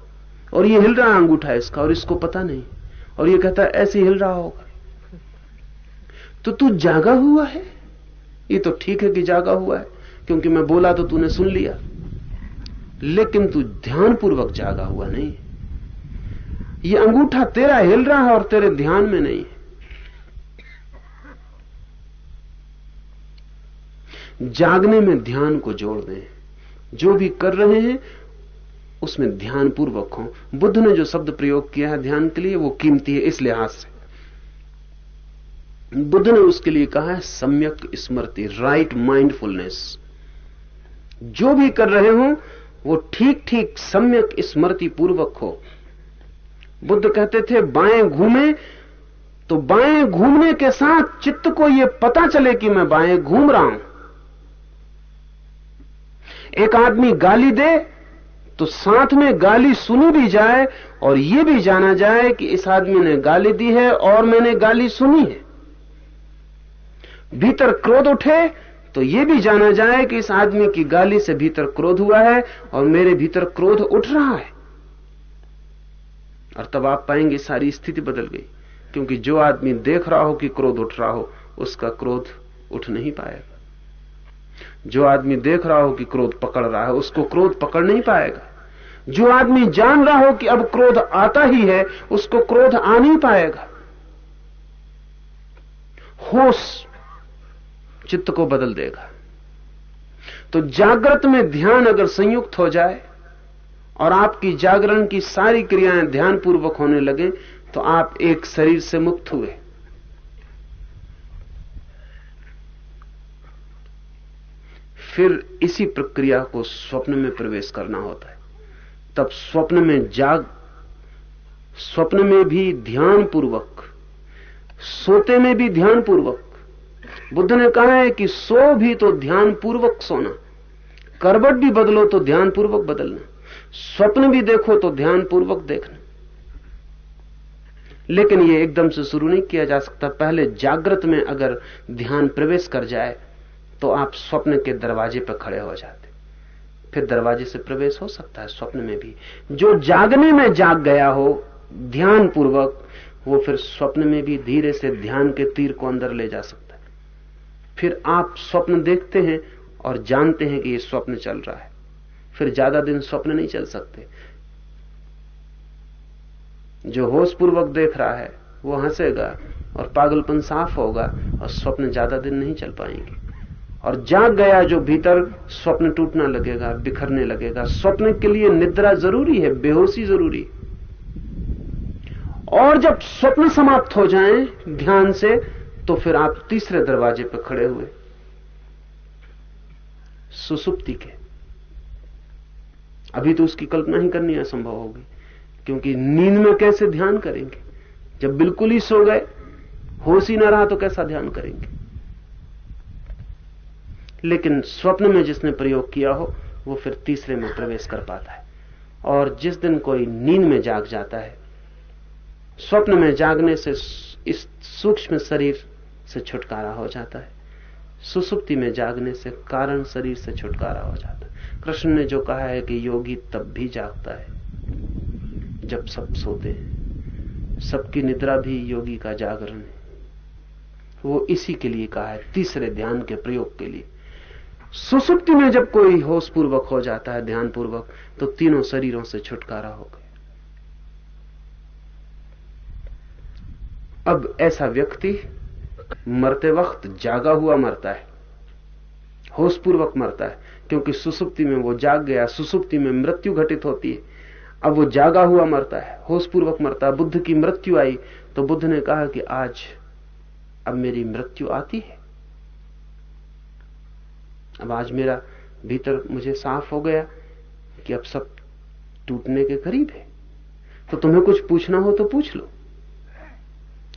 और ये हिल रहा अंगूठा इसका, और इसको पता नहीं। और ये कहता, ऐसे हिल रहा होगा। तो तू जागा हुआ है? ये तो ठीक है कि जागा हुआ है। क्योंकि मैं बोला तो तूने सुन लिया। लेकिन तू ध्यानपूर्वक जागा हुआ नहीं। ये अंगूठा तेरा हिल रहा है और तेरे ध्यान में नहीं। जागने में ध्यान को जोड़ दें। जो भी कर रहे हैं, उसमें ध्यान पूर्वक हो। बुद्ध ने जो शब्द प्रयोग किया है ध्यान के लिए, वो कीमती है इस लिहाज से। बुद्ध ने उसके लिए कहा है, सम्यक स्मृति राइट माइंडफुलनेस जो भी कर रहे हो, वो ठीक ठीक सम्यक स्मृति पूर्वक हो। बुद्ध कहते थे, बाएँ घूमे। तो बाएँ घूमने के साथ चित्त को यह पता चले कि मैं बाएँ घूम रहा हूँ। एक आदमी गाली दे तो साथ में गाली सुनी भी जाए और यह भी जाना जाए कि इस आदमी ने गाली दी है और मैंने गाली सुनी है। भीतर क्रोध उठे तो यह भी जाना जाए कि इस आदमी की गाली से भीतर क्रोध हुआ है और मेरे भीतर क्रोध उठ रहा है। और तब आप पाएँगे सारी स्थिति बदल गई, क्योंकि जो आदमी देख रहा हो कि क्रोध उठ रहा हो, उसका क्रोध उठ नहीं पाएगा। जो आदमी देख रहा हो कि क्रोध पकड़ रहा है, उसको क्रोध पकड़ नहीं पाएगा। जो आदमी जान रहा हो कि अब क्रोध आता ही है, उसको क्रोध आ नहीं पाएगा। होश चित्त को बदल देगा। तो जागृत में ध्यान अगर संयुक्त हो जाए और आपकी जागरण की सारी क्रियाएँ ध्यानपूर्वक होने लगे तो आप एक शरीर से मुक्त हुए। फिर इसी प्रक्रिया को स्वप्न में प्रवेश करना होता है। तब स्वप्न में जाग, स्वप्न में भी ध्यान पूर्वक सोते में भी ध्यान पूर्वक बुद्ध ने कहा है कि सो भी तो ध्यान पूर्वक सोना करबट भी बदलो तो ध्यान पूर्वक बदलना, स्वप्न भी देखो तो ध्यान पूर्वक देखना। लेकिन यह एकदम से शुरू नहीं किया जा सकता। पहले जागृत में अगर ध्यान प्रवेश कर जाए तो आप स्वप्न के दरवाजे पर खड़े हो जाते। फिर दरवाजे से प्रवेश हो सकता है स्वप्न में भी। जो जागने में जाग गया हो ध्यान पूर्वक वो फिर स्वप्न में भी धीरे से ध्यान के तीर को अंदर ले जा सकता फिर आप स्वप्न देखते हैं और जानते हैं कि ये स्वप्न चल रहा है। फिर ज़्यादा दिन स्वप्न नहीं चल सकते। जो होश पूर्वक देख रहा है, वो हंसेगा और पागलपन साफ़ होगा और स्वप्न ज़्यादा दिन नहीं चल पाएँगे। और जाग गया जो भीतर, स्वप्न टूटना लगेगा, बिखरने लगेगा। स्वप्न के लिए निद्रा ज़रूरी है, बेहोशी ज़रूरी और जब स्वप्न समाप्त हो जाएँ, ध्यान से तो फिर आप तीसरे दरवाजे पर खड़े हुए। सुसुप्ति के। अभी तो उसकी कल्पना ही करनी असंभव होगी, क्योंकि नींद में कैसे ध्यान करेंगे? जब बिल्कुल ही सो गए, होश ही ना रहा तो कैसा ध्यान करेंगे? लेकिन स्वप्न में जिसने प्रयोग किया हो, वो फिर तीसरे में प्रवेश कर पाता है। और जिस दिन कोई नींद में जाग जाता है, स्वप्न में जागने से इस सूक्ष्म शरीर से छुटकारा हो जाता है। सुसुप्ति में जागने से कारण शरीर से छुटकारा हो जाता है। कृष्ण ने जो कहा है कि योगी तब भी जागता है जब सब सोते हैं। सबकी निद्रा भी योगी का जागरण है। वो इसी के लिए कहा है, तीसरे ध्यान के प्रयोग के लिए। सुसुप्ति में जब कोई होश पूर्वक हो जाता है ध्यान पूर्वक तो तीनों शरीरों से छुटकारा हो गया। अब ऐसा व्यक्ति मरते वक्त जागा हुआ मरता है। होशपूर्वक मरता है, क्योंकि सुसुप्ति में वो जाग गया, सुसुप्ति में मृत्यु घटित होती है। अब वो जागा हुआ मरता है, होशपूर्वक मरता है। बुद्ध की मृत्यु आई तो बुद्ध ने कहा कि आज अब मेरी मृत्यु आती है। अब आज मेरा भीतर मुझे साफ़ हो गया कि अब सब टूटने के करीब है। तो तुम्हें कुछ पूछना हो तो पूछ लो।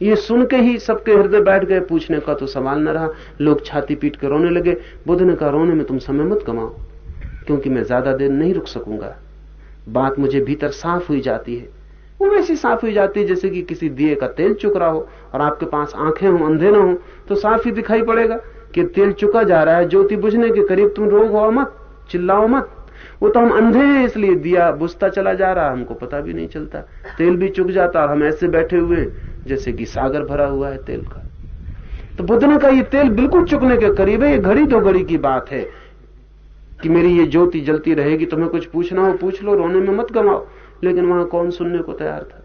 ये सुन के ही सबके हृदय बैठ गए, पूछने का तो सवाल न रहा। लोग छाती पीट के रोने लगे। बुद्ध ने कहा, रोने में तुम समय मत कमाओ, क्योंकि मैं ज़्यादा देर नहीं रुक सकूँगा। बात मुझे भीतर साफ़ हुई जाती है। वो वैसी साफ़ हुई जाती है जैसे कि किसी दिए का तेल चुक रहा हो और आपके पास आँखें हो, अंधे ना हो तो साफ़ ही दिखाई पड़ेगा कि तेल चुका जा रहा है। ज्योति बुझने के करीब तुम रोग हो मत, चिल्लाओ मत। वो तो हम अंधे हैं, इसलिए दिया बुझता चला जा रहा। हमको पता भी नहीं चलता। तेल भी चुक जाता और हम ऐसे बैठे हुए जैसे कि सागर भरा हुआ है तेल का। तो बुद्ध ने कहा ये तेल बिल्कुल चुकने के करीब है, ये घड़ी दो घड़ी की बात है कि मेरी ये ज्योति जलती रहेगी, तुम्हें कुछ पूछना हो, पूछ लो, रोने में मत गवाओ लेकिन वहाँ कौन सुनने को तैयार था?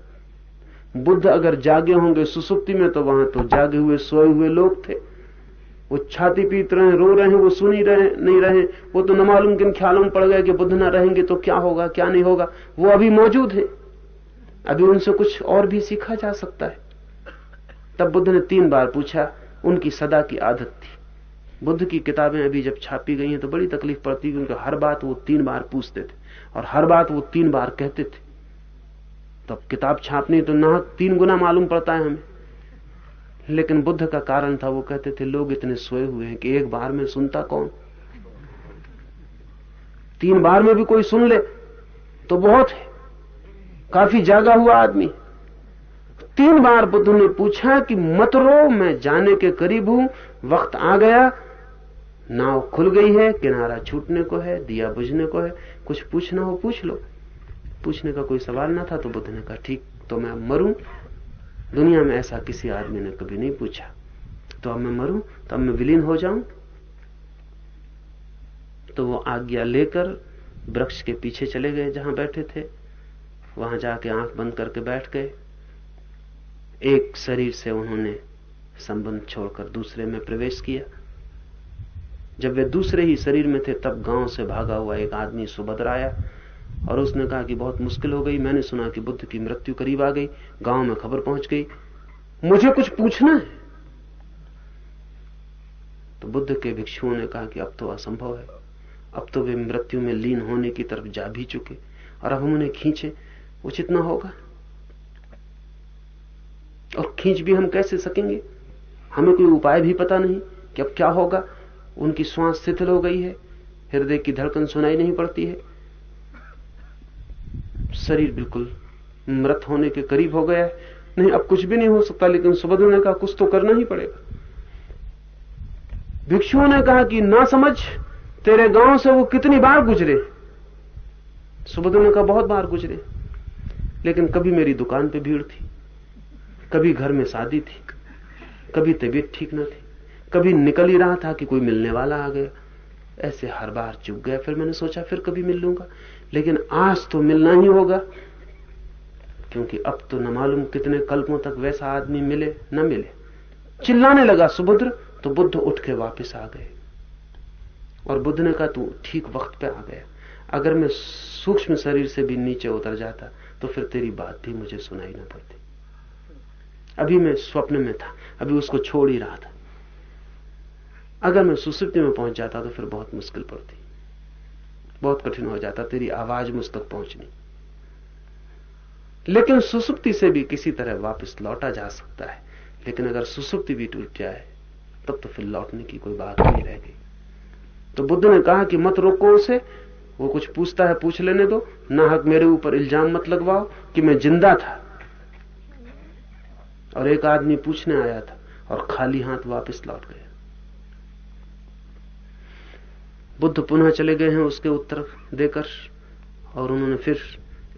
बुद्ध अगर जागे होंगे सुसुप्ति में तो वहाँ तो जागे हुए, सोए हुए लोग थे। वो छाती पीट रहे, रो रहे हैं वो सुन ही रहे, नहीं रहे। वो तो न मालूम किन ख्यालों में पड़ गए कि बुद्ध ना रहेंगे तो क्या होगा, क्या नहीं होगा। वो अभी मौजूद है। अभी उनसे कुछ और भी सीखा जा सकता है। तब बुद्ध ने तीन बार पूछा, उनकी सदा की आदत थी। बुद्ध की किताबें अभी जब छापी गई हैं तो बड़ी तकलीफ़ पड़ती क्योंकि हर बात वो तीन बार पूछते थे, और हर बात वो तीन बार कहते थे। तो अब किताब छापनी तो ना तीन गुना मालूम पड़ता है हमें। लेकिन बुद्ध का कारण था, वो कहते थे, लोग इतने सोए हुए हैं कि एक बार में सुनता कौन? तीन बार में भी कोई सुन ले तो बहुत है। काफ़ी जागा हुआ आदमी। तीन बार बुद्ध ने पूछा कि मत रो, मैं जाने के करीब हूँ। वक्त आ गया, नाव खुल गई है, किनारा छूटने को है, दिया बुझने को है। कुछ पूछना हो पूछ लो। पूछने का कोई सवाल ना था तो बुद्ध ने कहा, ठीक तो मैं मरूं। दुनिया में ऐसा किसी आदमी ने कभी नहीं पूछा। तो अब मैं मरूं तो अब मैं विलीन हो जाऊँ। तो वो आज्ञा लेकर वृक्ष के पीछे चले गए, जहाँ बैठे थे। वहाँ जाके आँख बंद करके बैठ गए। एक शरीर से उन्होंने संबंध छोड़कर दूसरे में प्रवेश किया। जब वे दूसरे ही शरीर में थे, तब गाँव से भागा हुआ एक आदमी सुभद्र आया और उसने कहा कि बहुत मुश्किल हो गई। मैंने सुना कि बुद्ध की मृत्यु करीब आ गई। गाँव में खबर पहुँच गई। मुझे कुछ पूछना है? तो बुद्ध के भिक्षुओं ने कहा कि अब तो असंभव है। अब तो वे मृत्यु में लीन होने की तरफ़ जा भी चुके और अब हम उन्हें खींचे। उचित ना होगा। और खींच भी हम कैसे सकेंगे? हमें कोई उपाय भी पता नहीं कि अब क्या होगा। उनकी श्वास शिथिल हो गई है। हृदय की धड़कन सुनाई नहीं पड़ती है। शरीर बिल्कुल मृत होने के करीब हो गया है। नहीं, अब कुछ भी नहीं हो सकता, लेकिन सुभद्र कहा, कुछ तो करना ही पड़ेगा। भिक्षुओं ने कहा कि ना समझ, तेरे गाँव से वो कितनी बार गुजरे। सुभद्र ने कहा, बहुत बार गुजरे, लेकिन कभी मेरी दुकान पे भीड़ थी। कभी घर में शादी थी, कभी तबीयत ठीक ना थी, कभी निकल ही रहा था कि कोई मिलने वाला आ गया। ऐसे हर बार चुप गया, फिर मैंने सोचा फिर कभी मिल लूँगा। लेकिन आज तो मिलना ही होगा, क्योंकि अब तो न मालूम कितने कल्पों तक वैसा आदमी मिले, न मिले। चिल्लाने लगा, सुभद्र तो बुद्ध उठ के वापस आ गए। और बुद्ध ने कहा, तू ठीक वक्त पे आ गया। अगर मैं सूक्ष्म शरीर से भी नीचे उतर जाता तो फिर तेरी बात भी मुझे सुनाई ना पड़ती। अभी मैं स्वप्न में था, अभी उसको छोड़ ही रहा था। अगर मैं सुसुप्ति में पहुँच जाता तो फिर बहुत मुश्किल पड़ती। बहुत कठिन हो जाता, तेरी आवाज़ मुझ तक पहुंचनी। लेकिन सुसुप्ति से भी किसी तरह वापस लौटा जा सकता है। लेकिन अगर सुसुप्ति भी टूट जाए, तब तो फिर लौटने की कोई बात नहीं रह गई तो बुद्ध ने कहा कि मत रोको उसे। वो कुछ पूछता है, पूछ लेने दो। ना हक मेरे ऊपर इल्ज़ाम मत लगवाओ कि मैं ज़िंदा था। और एक आदमी पूछने आया था और खाली हाथ वापस लौट गया। बुद्ध पुनः चले गए हैं उसके उत्तर देकर और उन्होंने फिर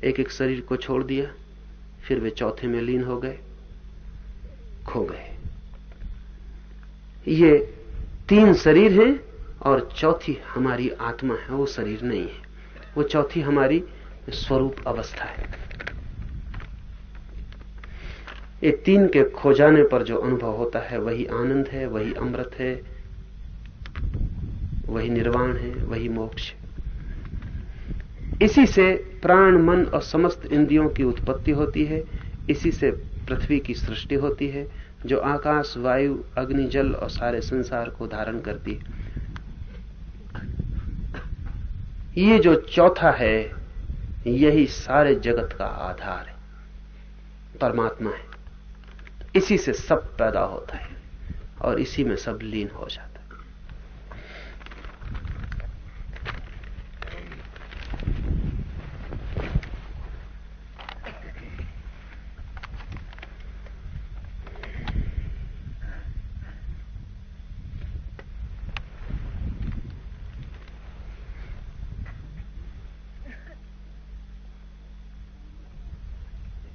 एक एक शरीर को छोड़ दिया। फिर वे चौथे में लीन हो गए, खो गए। ये तीन शरीर हैं और चौथी हमारी आत्मा है, वो शरीर नहीं है। वो चौथी हमारी स्वरूप अवस्था है। ये तीन के खो जाने पर जो अनुभव होता है, वही आनंद है, वही अमृत है, वही निर्वाण है, वही मोक्ष इसी से प्राण, मन और समस्त इंद्रियों की उत्पत्ति होती है, इसी से पृथ्वी की सृष्टि होती है, जो आकाश, वायु, अग्नि, जल और सारे संसार को धारण करती है। ये जो चौथा है, यही सारे जगत का आधार है, परमात्मा है। इसी से सब पैदा होता है और इसी में सब लीन हो जाता है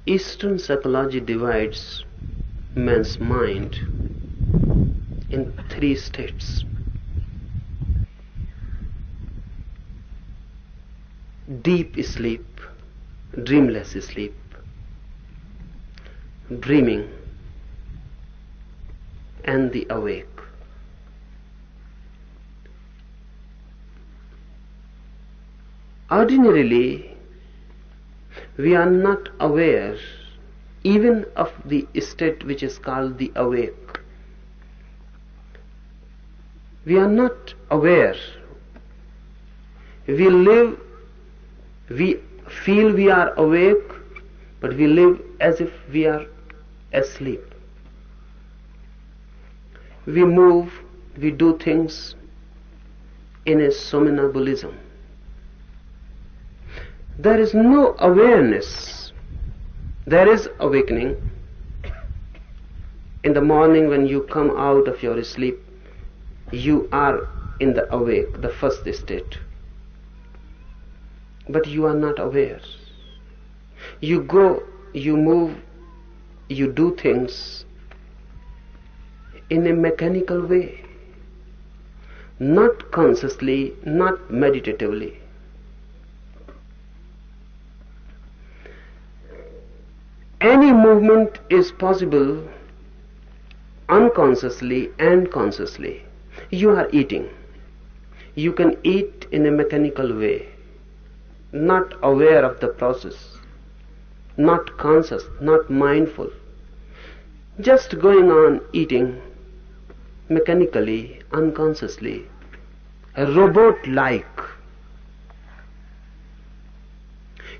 Eastern psychology divides man's mind in three states. Deep sleep, dreamless sleep, dreaming, and the awake. Ordinarily, we are not aware even of the state which is called the awake. We are not aware. We live, we feel we are awake, but we live as if we are asleep. We move, we do things in a somnambulism. There is no awareness. There is awakening. In the morning when you come out of your sleep, you are in the awake, the first state. But you are not aware. You go, you move, you do things in a mechanical way, not consciously, not meditatively. Any movement is possible unconsciously and consciously. You are eating. You can eat in a mechanical way, not aware of the process, not conscious, not mindful. Just going on eating mechanically, unconsciously, a robot like.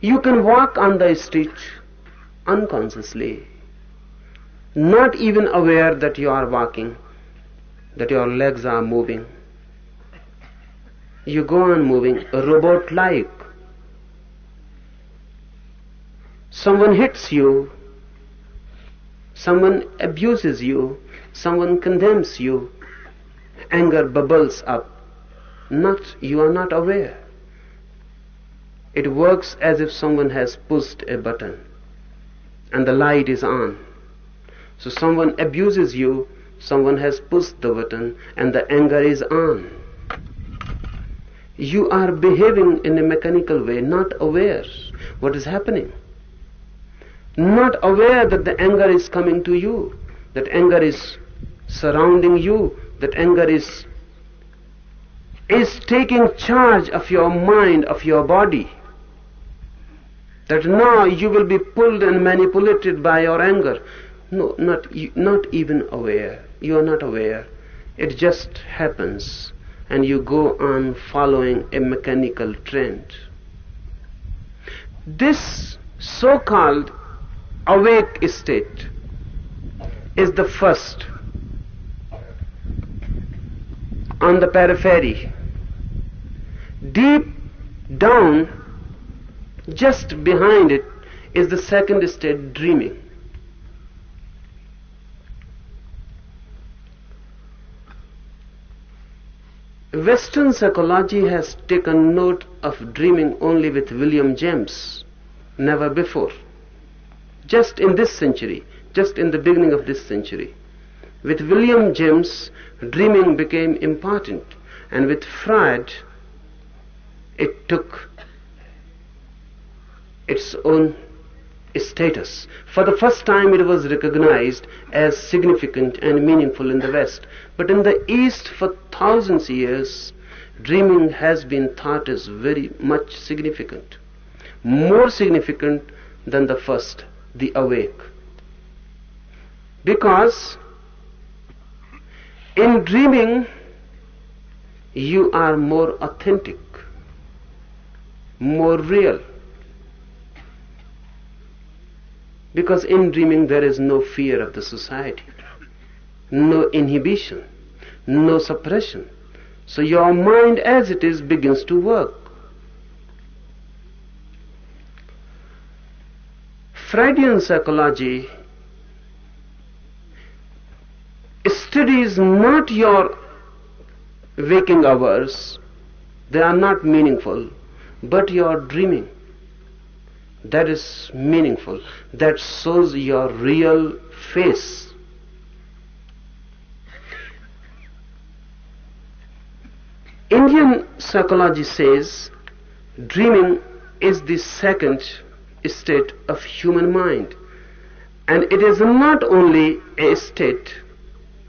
You can walk on the street unconsciously, not even aware that you are walking, that your legs are moving. You go on moving robot like. Someone hits you, someone abuses you, someone condemns you, anger bubbles up. Not, you are not aware. It works as if someone has pushed a button and the light is on. So someone abuses you, someone has pushed the button and the anger is on. You are behaving in a mechanical way, not aware what is happening. Not aware that the anger is coming to you, that anger is surrounding you, that anger is is taking charge of your mind, of your body that now you will be pulled and manipulated by your anger. No, not, not even aware. You are not aware. It just happens and you go on following a mechanical trend. This so-called awake state is the first on the periphery. Deep down just behind it is the second state, dreaming. Western psychology has taken note of dreaming only with William James, never before. Just in this century, just in the beginning of this century. With William James, dreaming became important, and with Freud, it took its own status. For the first time it was recognized as significant and meaningful in the West. But in the East for thousands of years, dreaming has been thought as very much significant. More significant than the first, the awake. Because in dreaming, you are more authentic, more real. Because in dreaming there is no fear of the society, no inhibition, no suppression. So your mind as it is begins to work. Freudian psychology studies not your waking hours, they are not meaningful, but your dreaming that is meaningful that shows your real face Indian psychology says dreaming is the second state of human mind. And it is not only a state,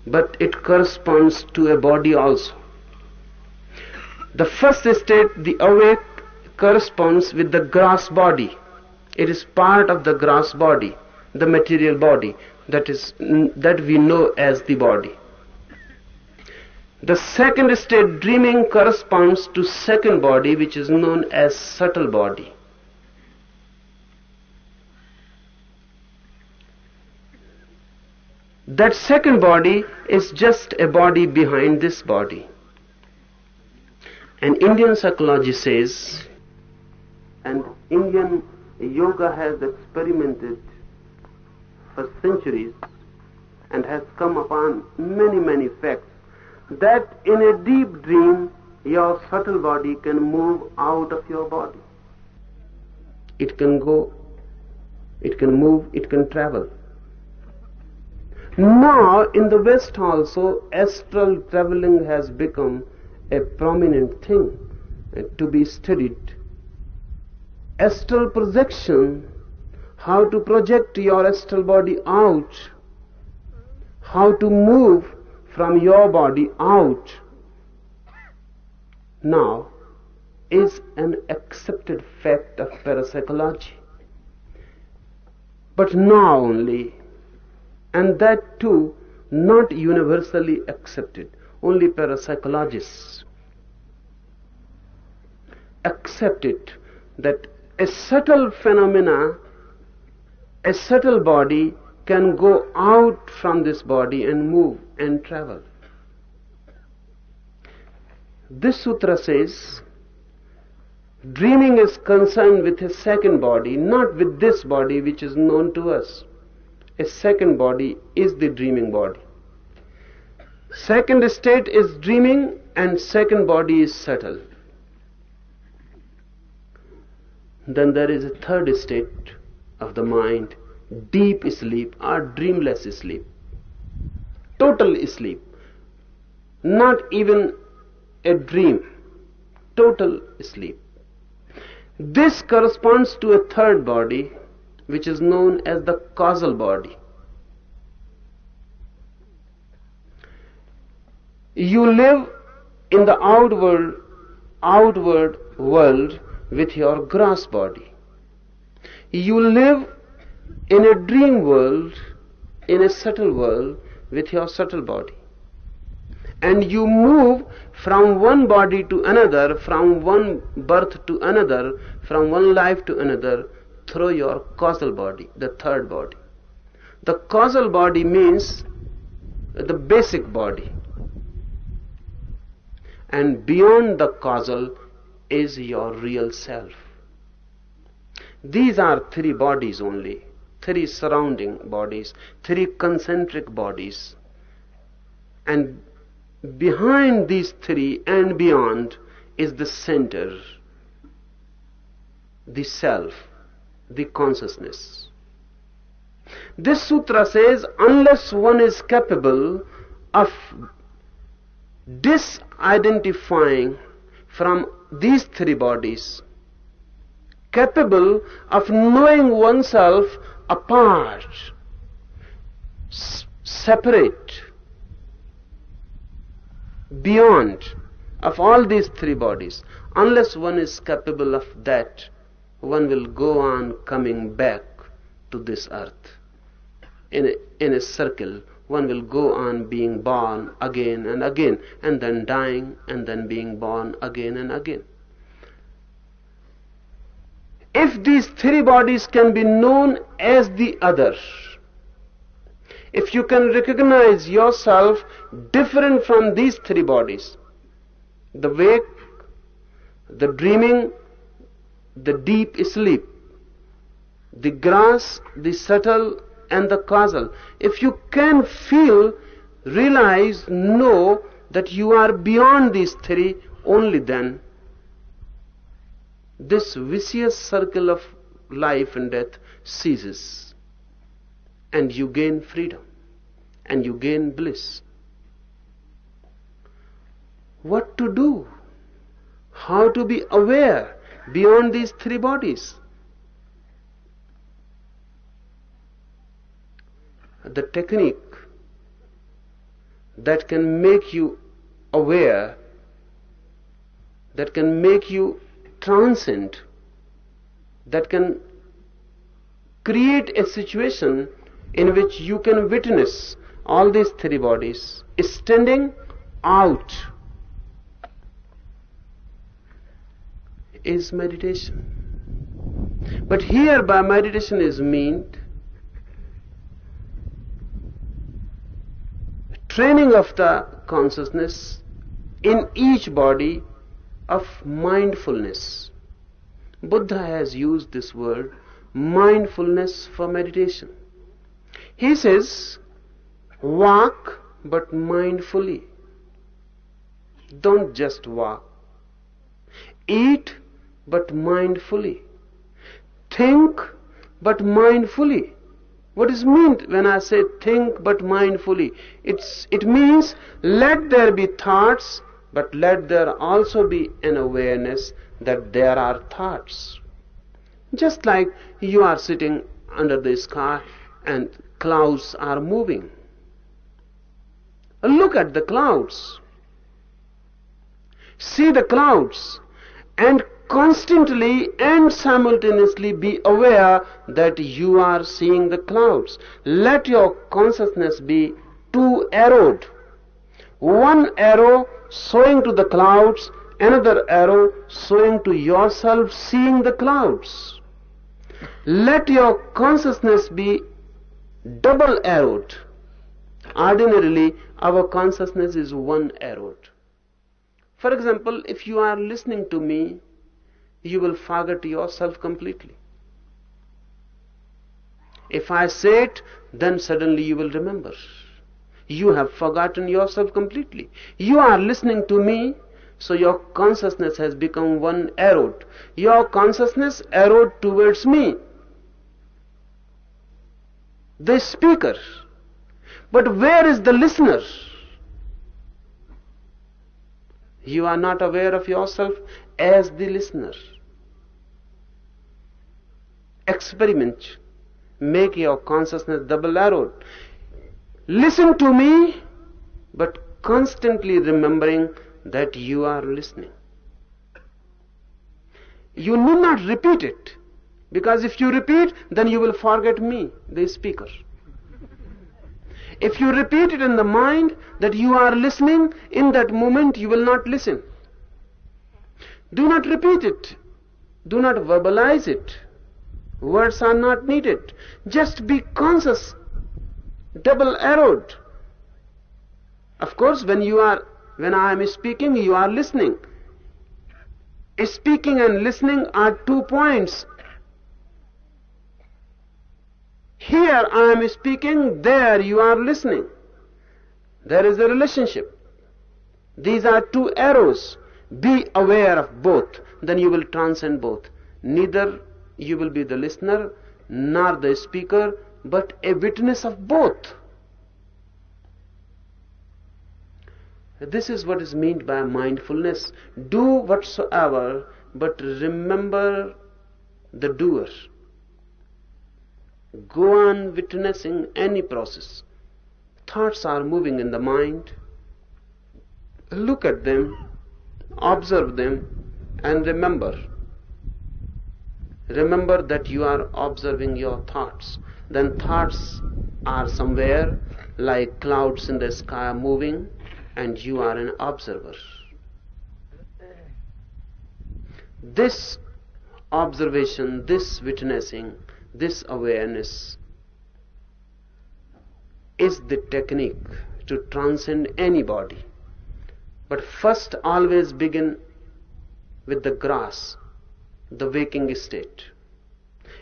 but it corresponds to a body also. The first state, the awake, corresponds with the gross body. It is part of the gross body, the material body, that is, that we know as the body. The second state, dreaming, corresponds to second body, which is known as subtle body. That second body is just a body behind this body. And Indian psychology says, and Indian yoga has experimented for centuries and has come upon many, many facts that in a deep dream your subtle body can move out of your body. It can go, it can move, it can travel. Now, in the West also, astral traveling has become a prominent thing to be studied. Astral projection, how to project your astral body out, how to move from your body out, now is an accepted fact of parapsychology. But now only and that too not universally accepted. Only parapsychologists accept it that a subtle phenomena, a subtle body can go out from this body and move and travel. This sutra says dreaming is concerned with a second body, not with this body which is known to us a second body is the dreaming body. Second state is dreaming and second body is subtle. Then there is a third state of the mind, deep sleep or dreamless sleep. Total sleep. Not even a dream. Total sleep. This corresponds to a third body which is known as the causal body. You live in the outward, outward world with your gross body. You live in a dream world, in a subtle world with your subtle body. And you move from one body to another, from one birth to another, from one life to another, through your causal body, the third body. The causal body means the basic body. And beyond the causal is your real self. These are three bodies only, three surrounding bodies, three concentric bodies. And behind these three and beyond is the center, the self the consciousness. This sutra says unless one is capable of disidentifying from these three bodies, capable of knowing oneself apart, separate, beyond of all these three bodies, unless one is capable of that, one will go on coming back to this earth. In a, in a circle, one will go on being born again and again, and then dying, and then being born again and again. If these three bodies can be known as the other, if you can recognize yourself different from these three bodies, the wake, the dreaming, the deep sleep, the grass, the subtle, and the causal. If you can feel, realize, know that you are beyond these three, only then this vicious circle of life and death ceases. And you gain freedom. And you gain bliss. What to do? how to be aware beyond these three bodies. The technique that can make you aware, that can make you transcend, that can create a situation in which you can witness all these three bodies standing out is meditation. But here by meditation is meant training of the consciousness in each body of mindfulness. Buddha has used this word mindfulness for meditation. He says, walk but mindfully. Don't just walk. Eat but mindfully. Think but mindfully. What is meant when I say think but mindfully? It's, it means let there be thoughts, but let there also be an awareness that there are thoughts. Just like you are sitting under the sky and clouds are moving. Look at the clouds. See the clouds and constantly and simultaneously be aware that you are seeing the clouds. Let your consciousness be two arrowed. One arrow showing to the clouds, another arrow showing to yourself seeing the clouds. Let your consciousness be double arrowed. Ordinarily, our consciousness is one arrowed. For example, if you are listening to me, you will forget yourself completely. If I say it, then suddenly you will remember. You have forgotten yourself completely. You are listening to me, so your consciousness has become one arrowed. Your consciousness arrowed towards me. The speaker. But where is the listener? You are not aware of yourself as the listener. Experiment. Make your consciousness double arrowed. Listen to me, but constantly remembering that you are listening. You need not repeat it, because if you repeat, then you will forget me, the speaker. If you repeat it in the mind that you are listening, in that moment you will not listen. Do not repeat it. Do not verbalize it. Words are not needed. Just be conscious, double arrowed. Of course, when you are, when I am speaking, you are listening. Speaking and listening are two points here I am speaking, there you are listening. There is a relationship. These are two arrows. Be aware of both, then you will transcend both. Neither you will be the listener nor the speaker, but a witness of both. This is what is meant by mindfulness. Do whatsoever, but remember the doer. Go on witnessing any process. Thoughts are moving in the mind. Look at them, observe them, and remember. Remember that you are observing your thoughts. Then thoughts are somewhere like clouds in the sky moving, and you are an observer. This observation, this witnessing, this awareness is the technique to transcend any body. But first, always begin with the grass, the waking state.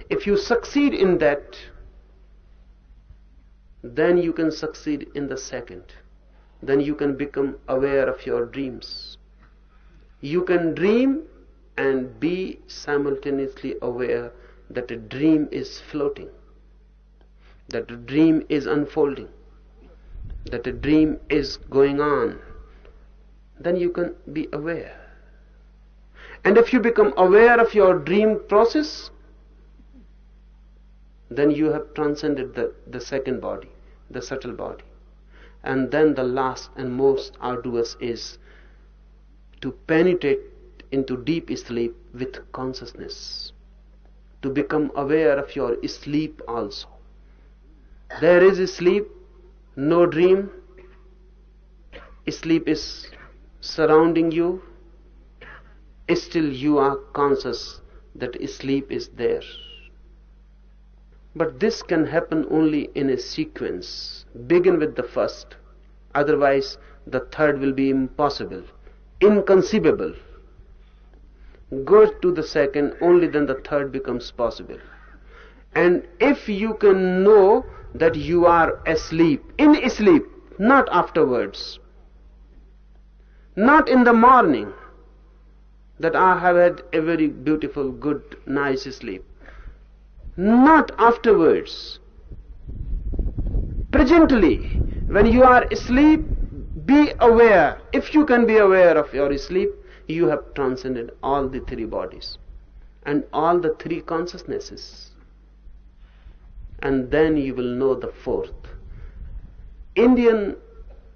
If you succeed in that, then you can succeed in the second. Then you can become aware of your dreams. You can dream and be simultaneously aware that a dream is floating, that a dream is unfolding, that a dream is going on, then you can be aware. And if you become aware of your dream process, then you have transcended the, the second body, the subtle body. And then the last and most arduous is to penetrate into deep sleep with consciousness, to become aware of your sleep also. There is sleep, no dream. Sleep is surrounding you. Still, you are conscious that sleep is there. But this can happen only in a sequence. Begin with the first. Otherwise, the third will be impossible, inconceivable. Go to the second, only then the third becomes possible. And if you can know that you are asleep, in sleep, not afterwards, not in the morning, that I have had a very beautiful, good, nice sleep, not afterwards. Presently, when you are asleep, be aware. If you can be aware of your sleep, you have transcended all the three bodies and all the three consciousnesses. And then you will know the fourth. Indian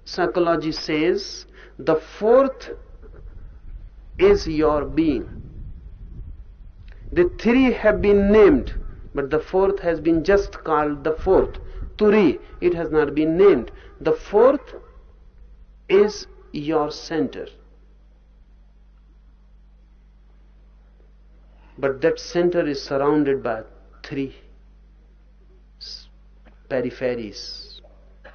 psychology says the fourth is your being. The three have been named, but the fourth has been just called the fourth. Turi, it has not been named. The fourth is your center. But that center is surrounded by three peripheries,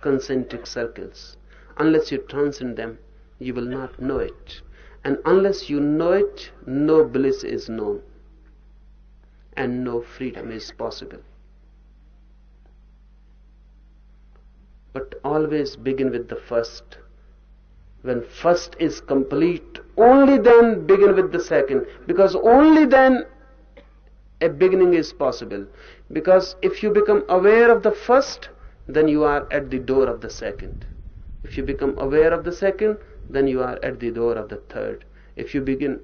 concentric circles. Unless you transcend them, you will not know it. And unless you know it, no bliss is known. And no freedom is possible. But always begin with the first. When first is complete, only then begin with the second. Because only then a beginning is possible. Because if you become aware of the first, then you are at the door of the second. If you become aware of the second, then you are at the door of the third. If you begin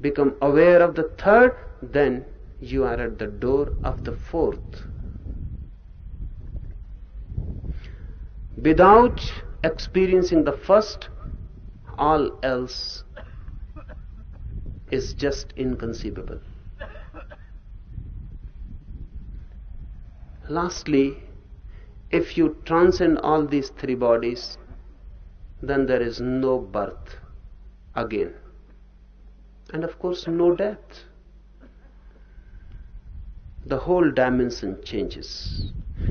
become aware of the third, then you are at the door of the fourth. Without experiencing the first, all else is just inconceivable. Lastly, if you transcend all these three bodies, then there is no birth again. And of course, no death. The whole dimension changes.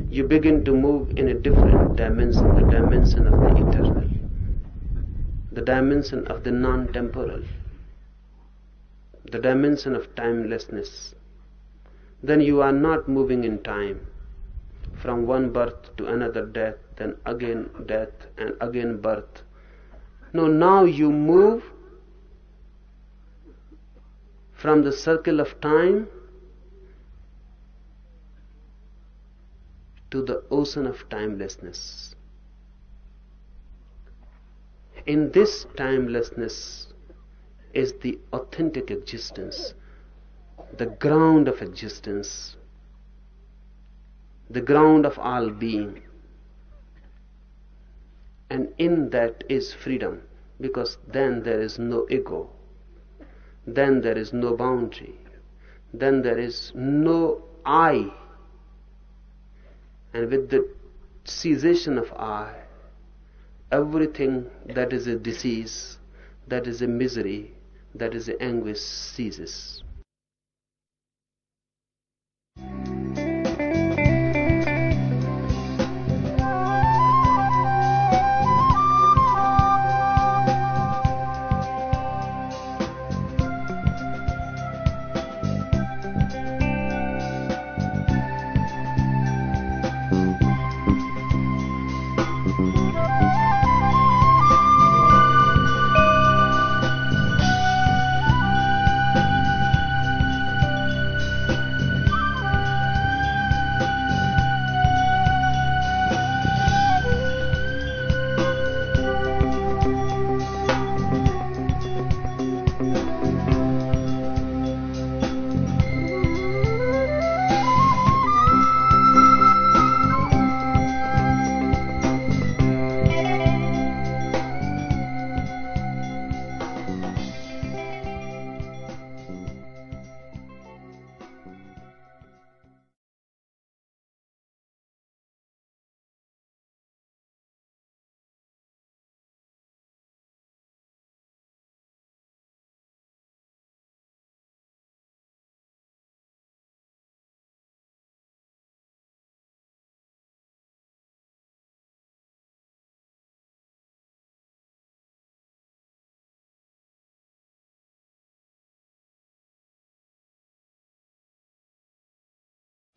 You begin to move in a different dimension, the dimension of the eternal, the dimension of the non temporal, the dimension of timelessness. Then you are not moving in time from one birth to another death, then again death, and again birth. No, now you move from the circle of time to the ocean of timelessness. In this timelessness is the authentic existence, the ground of existence, the ground of all being. And in that is freedom, because then there is no ego, then there is no boundary, then there is no I. And with the cessation of I, everything that is a disease, that is a misery, that is a anguish ceases.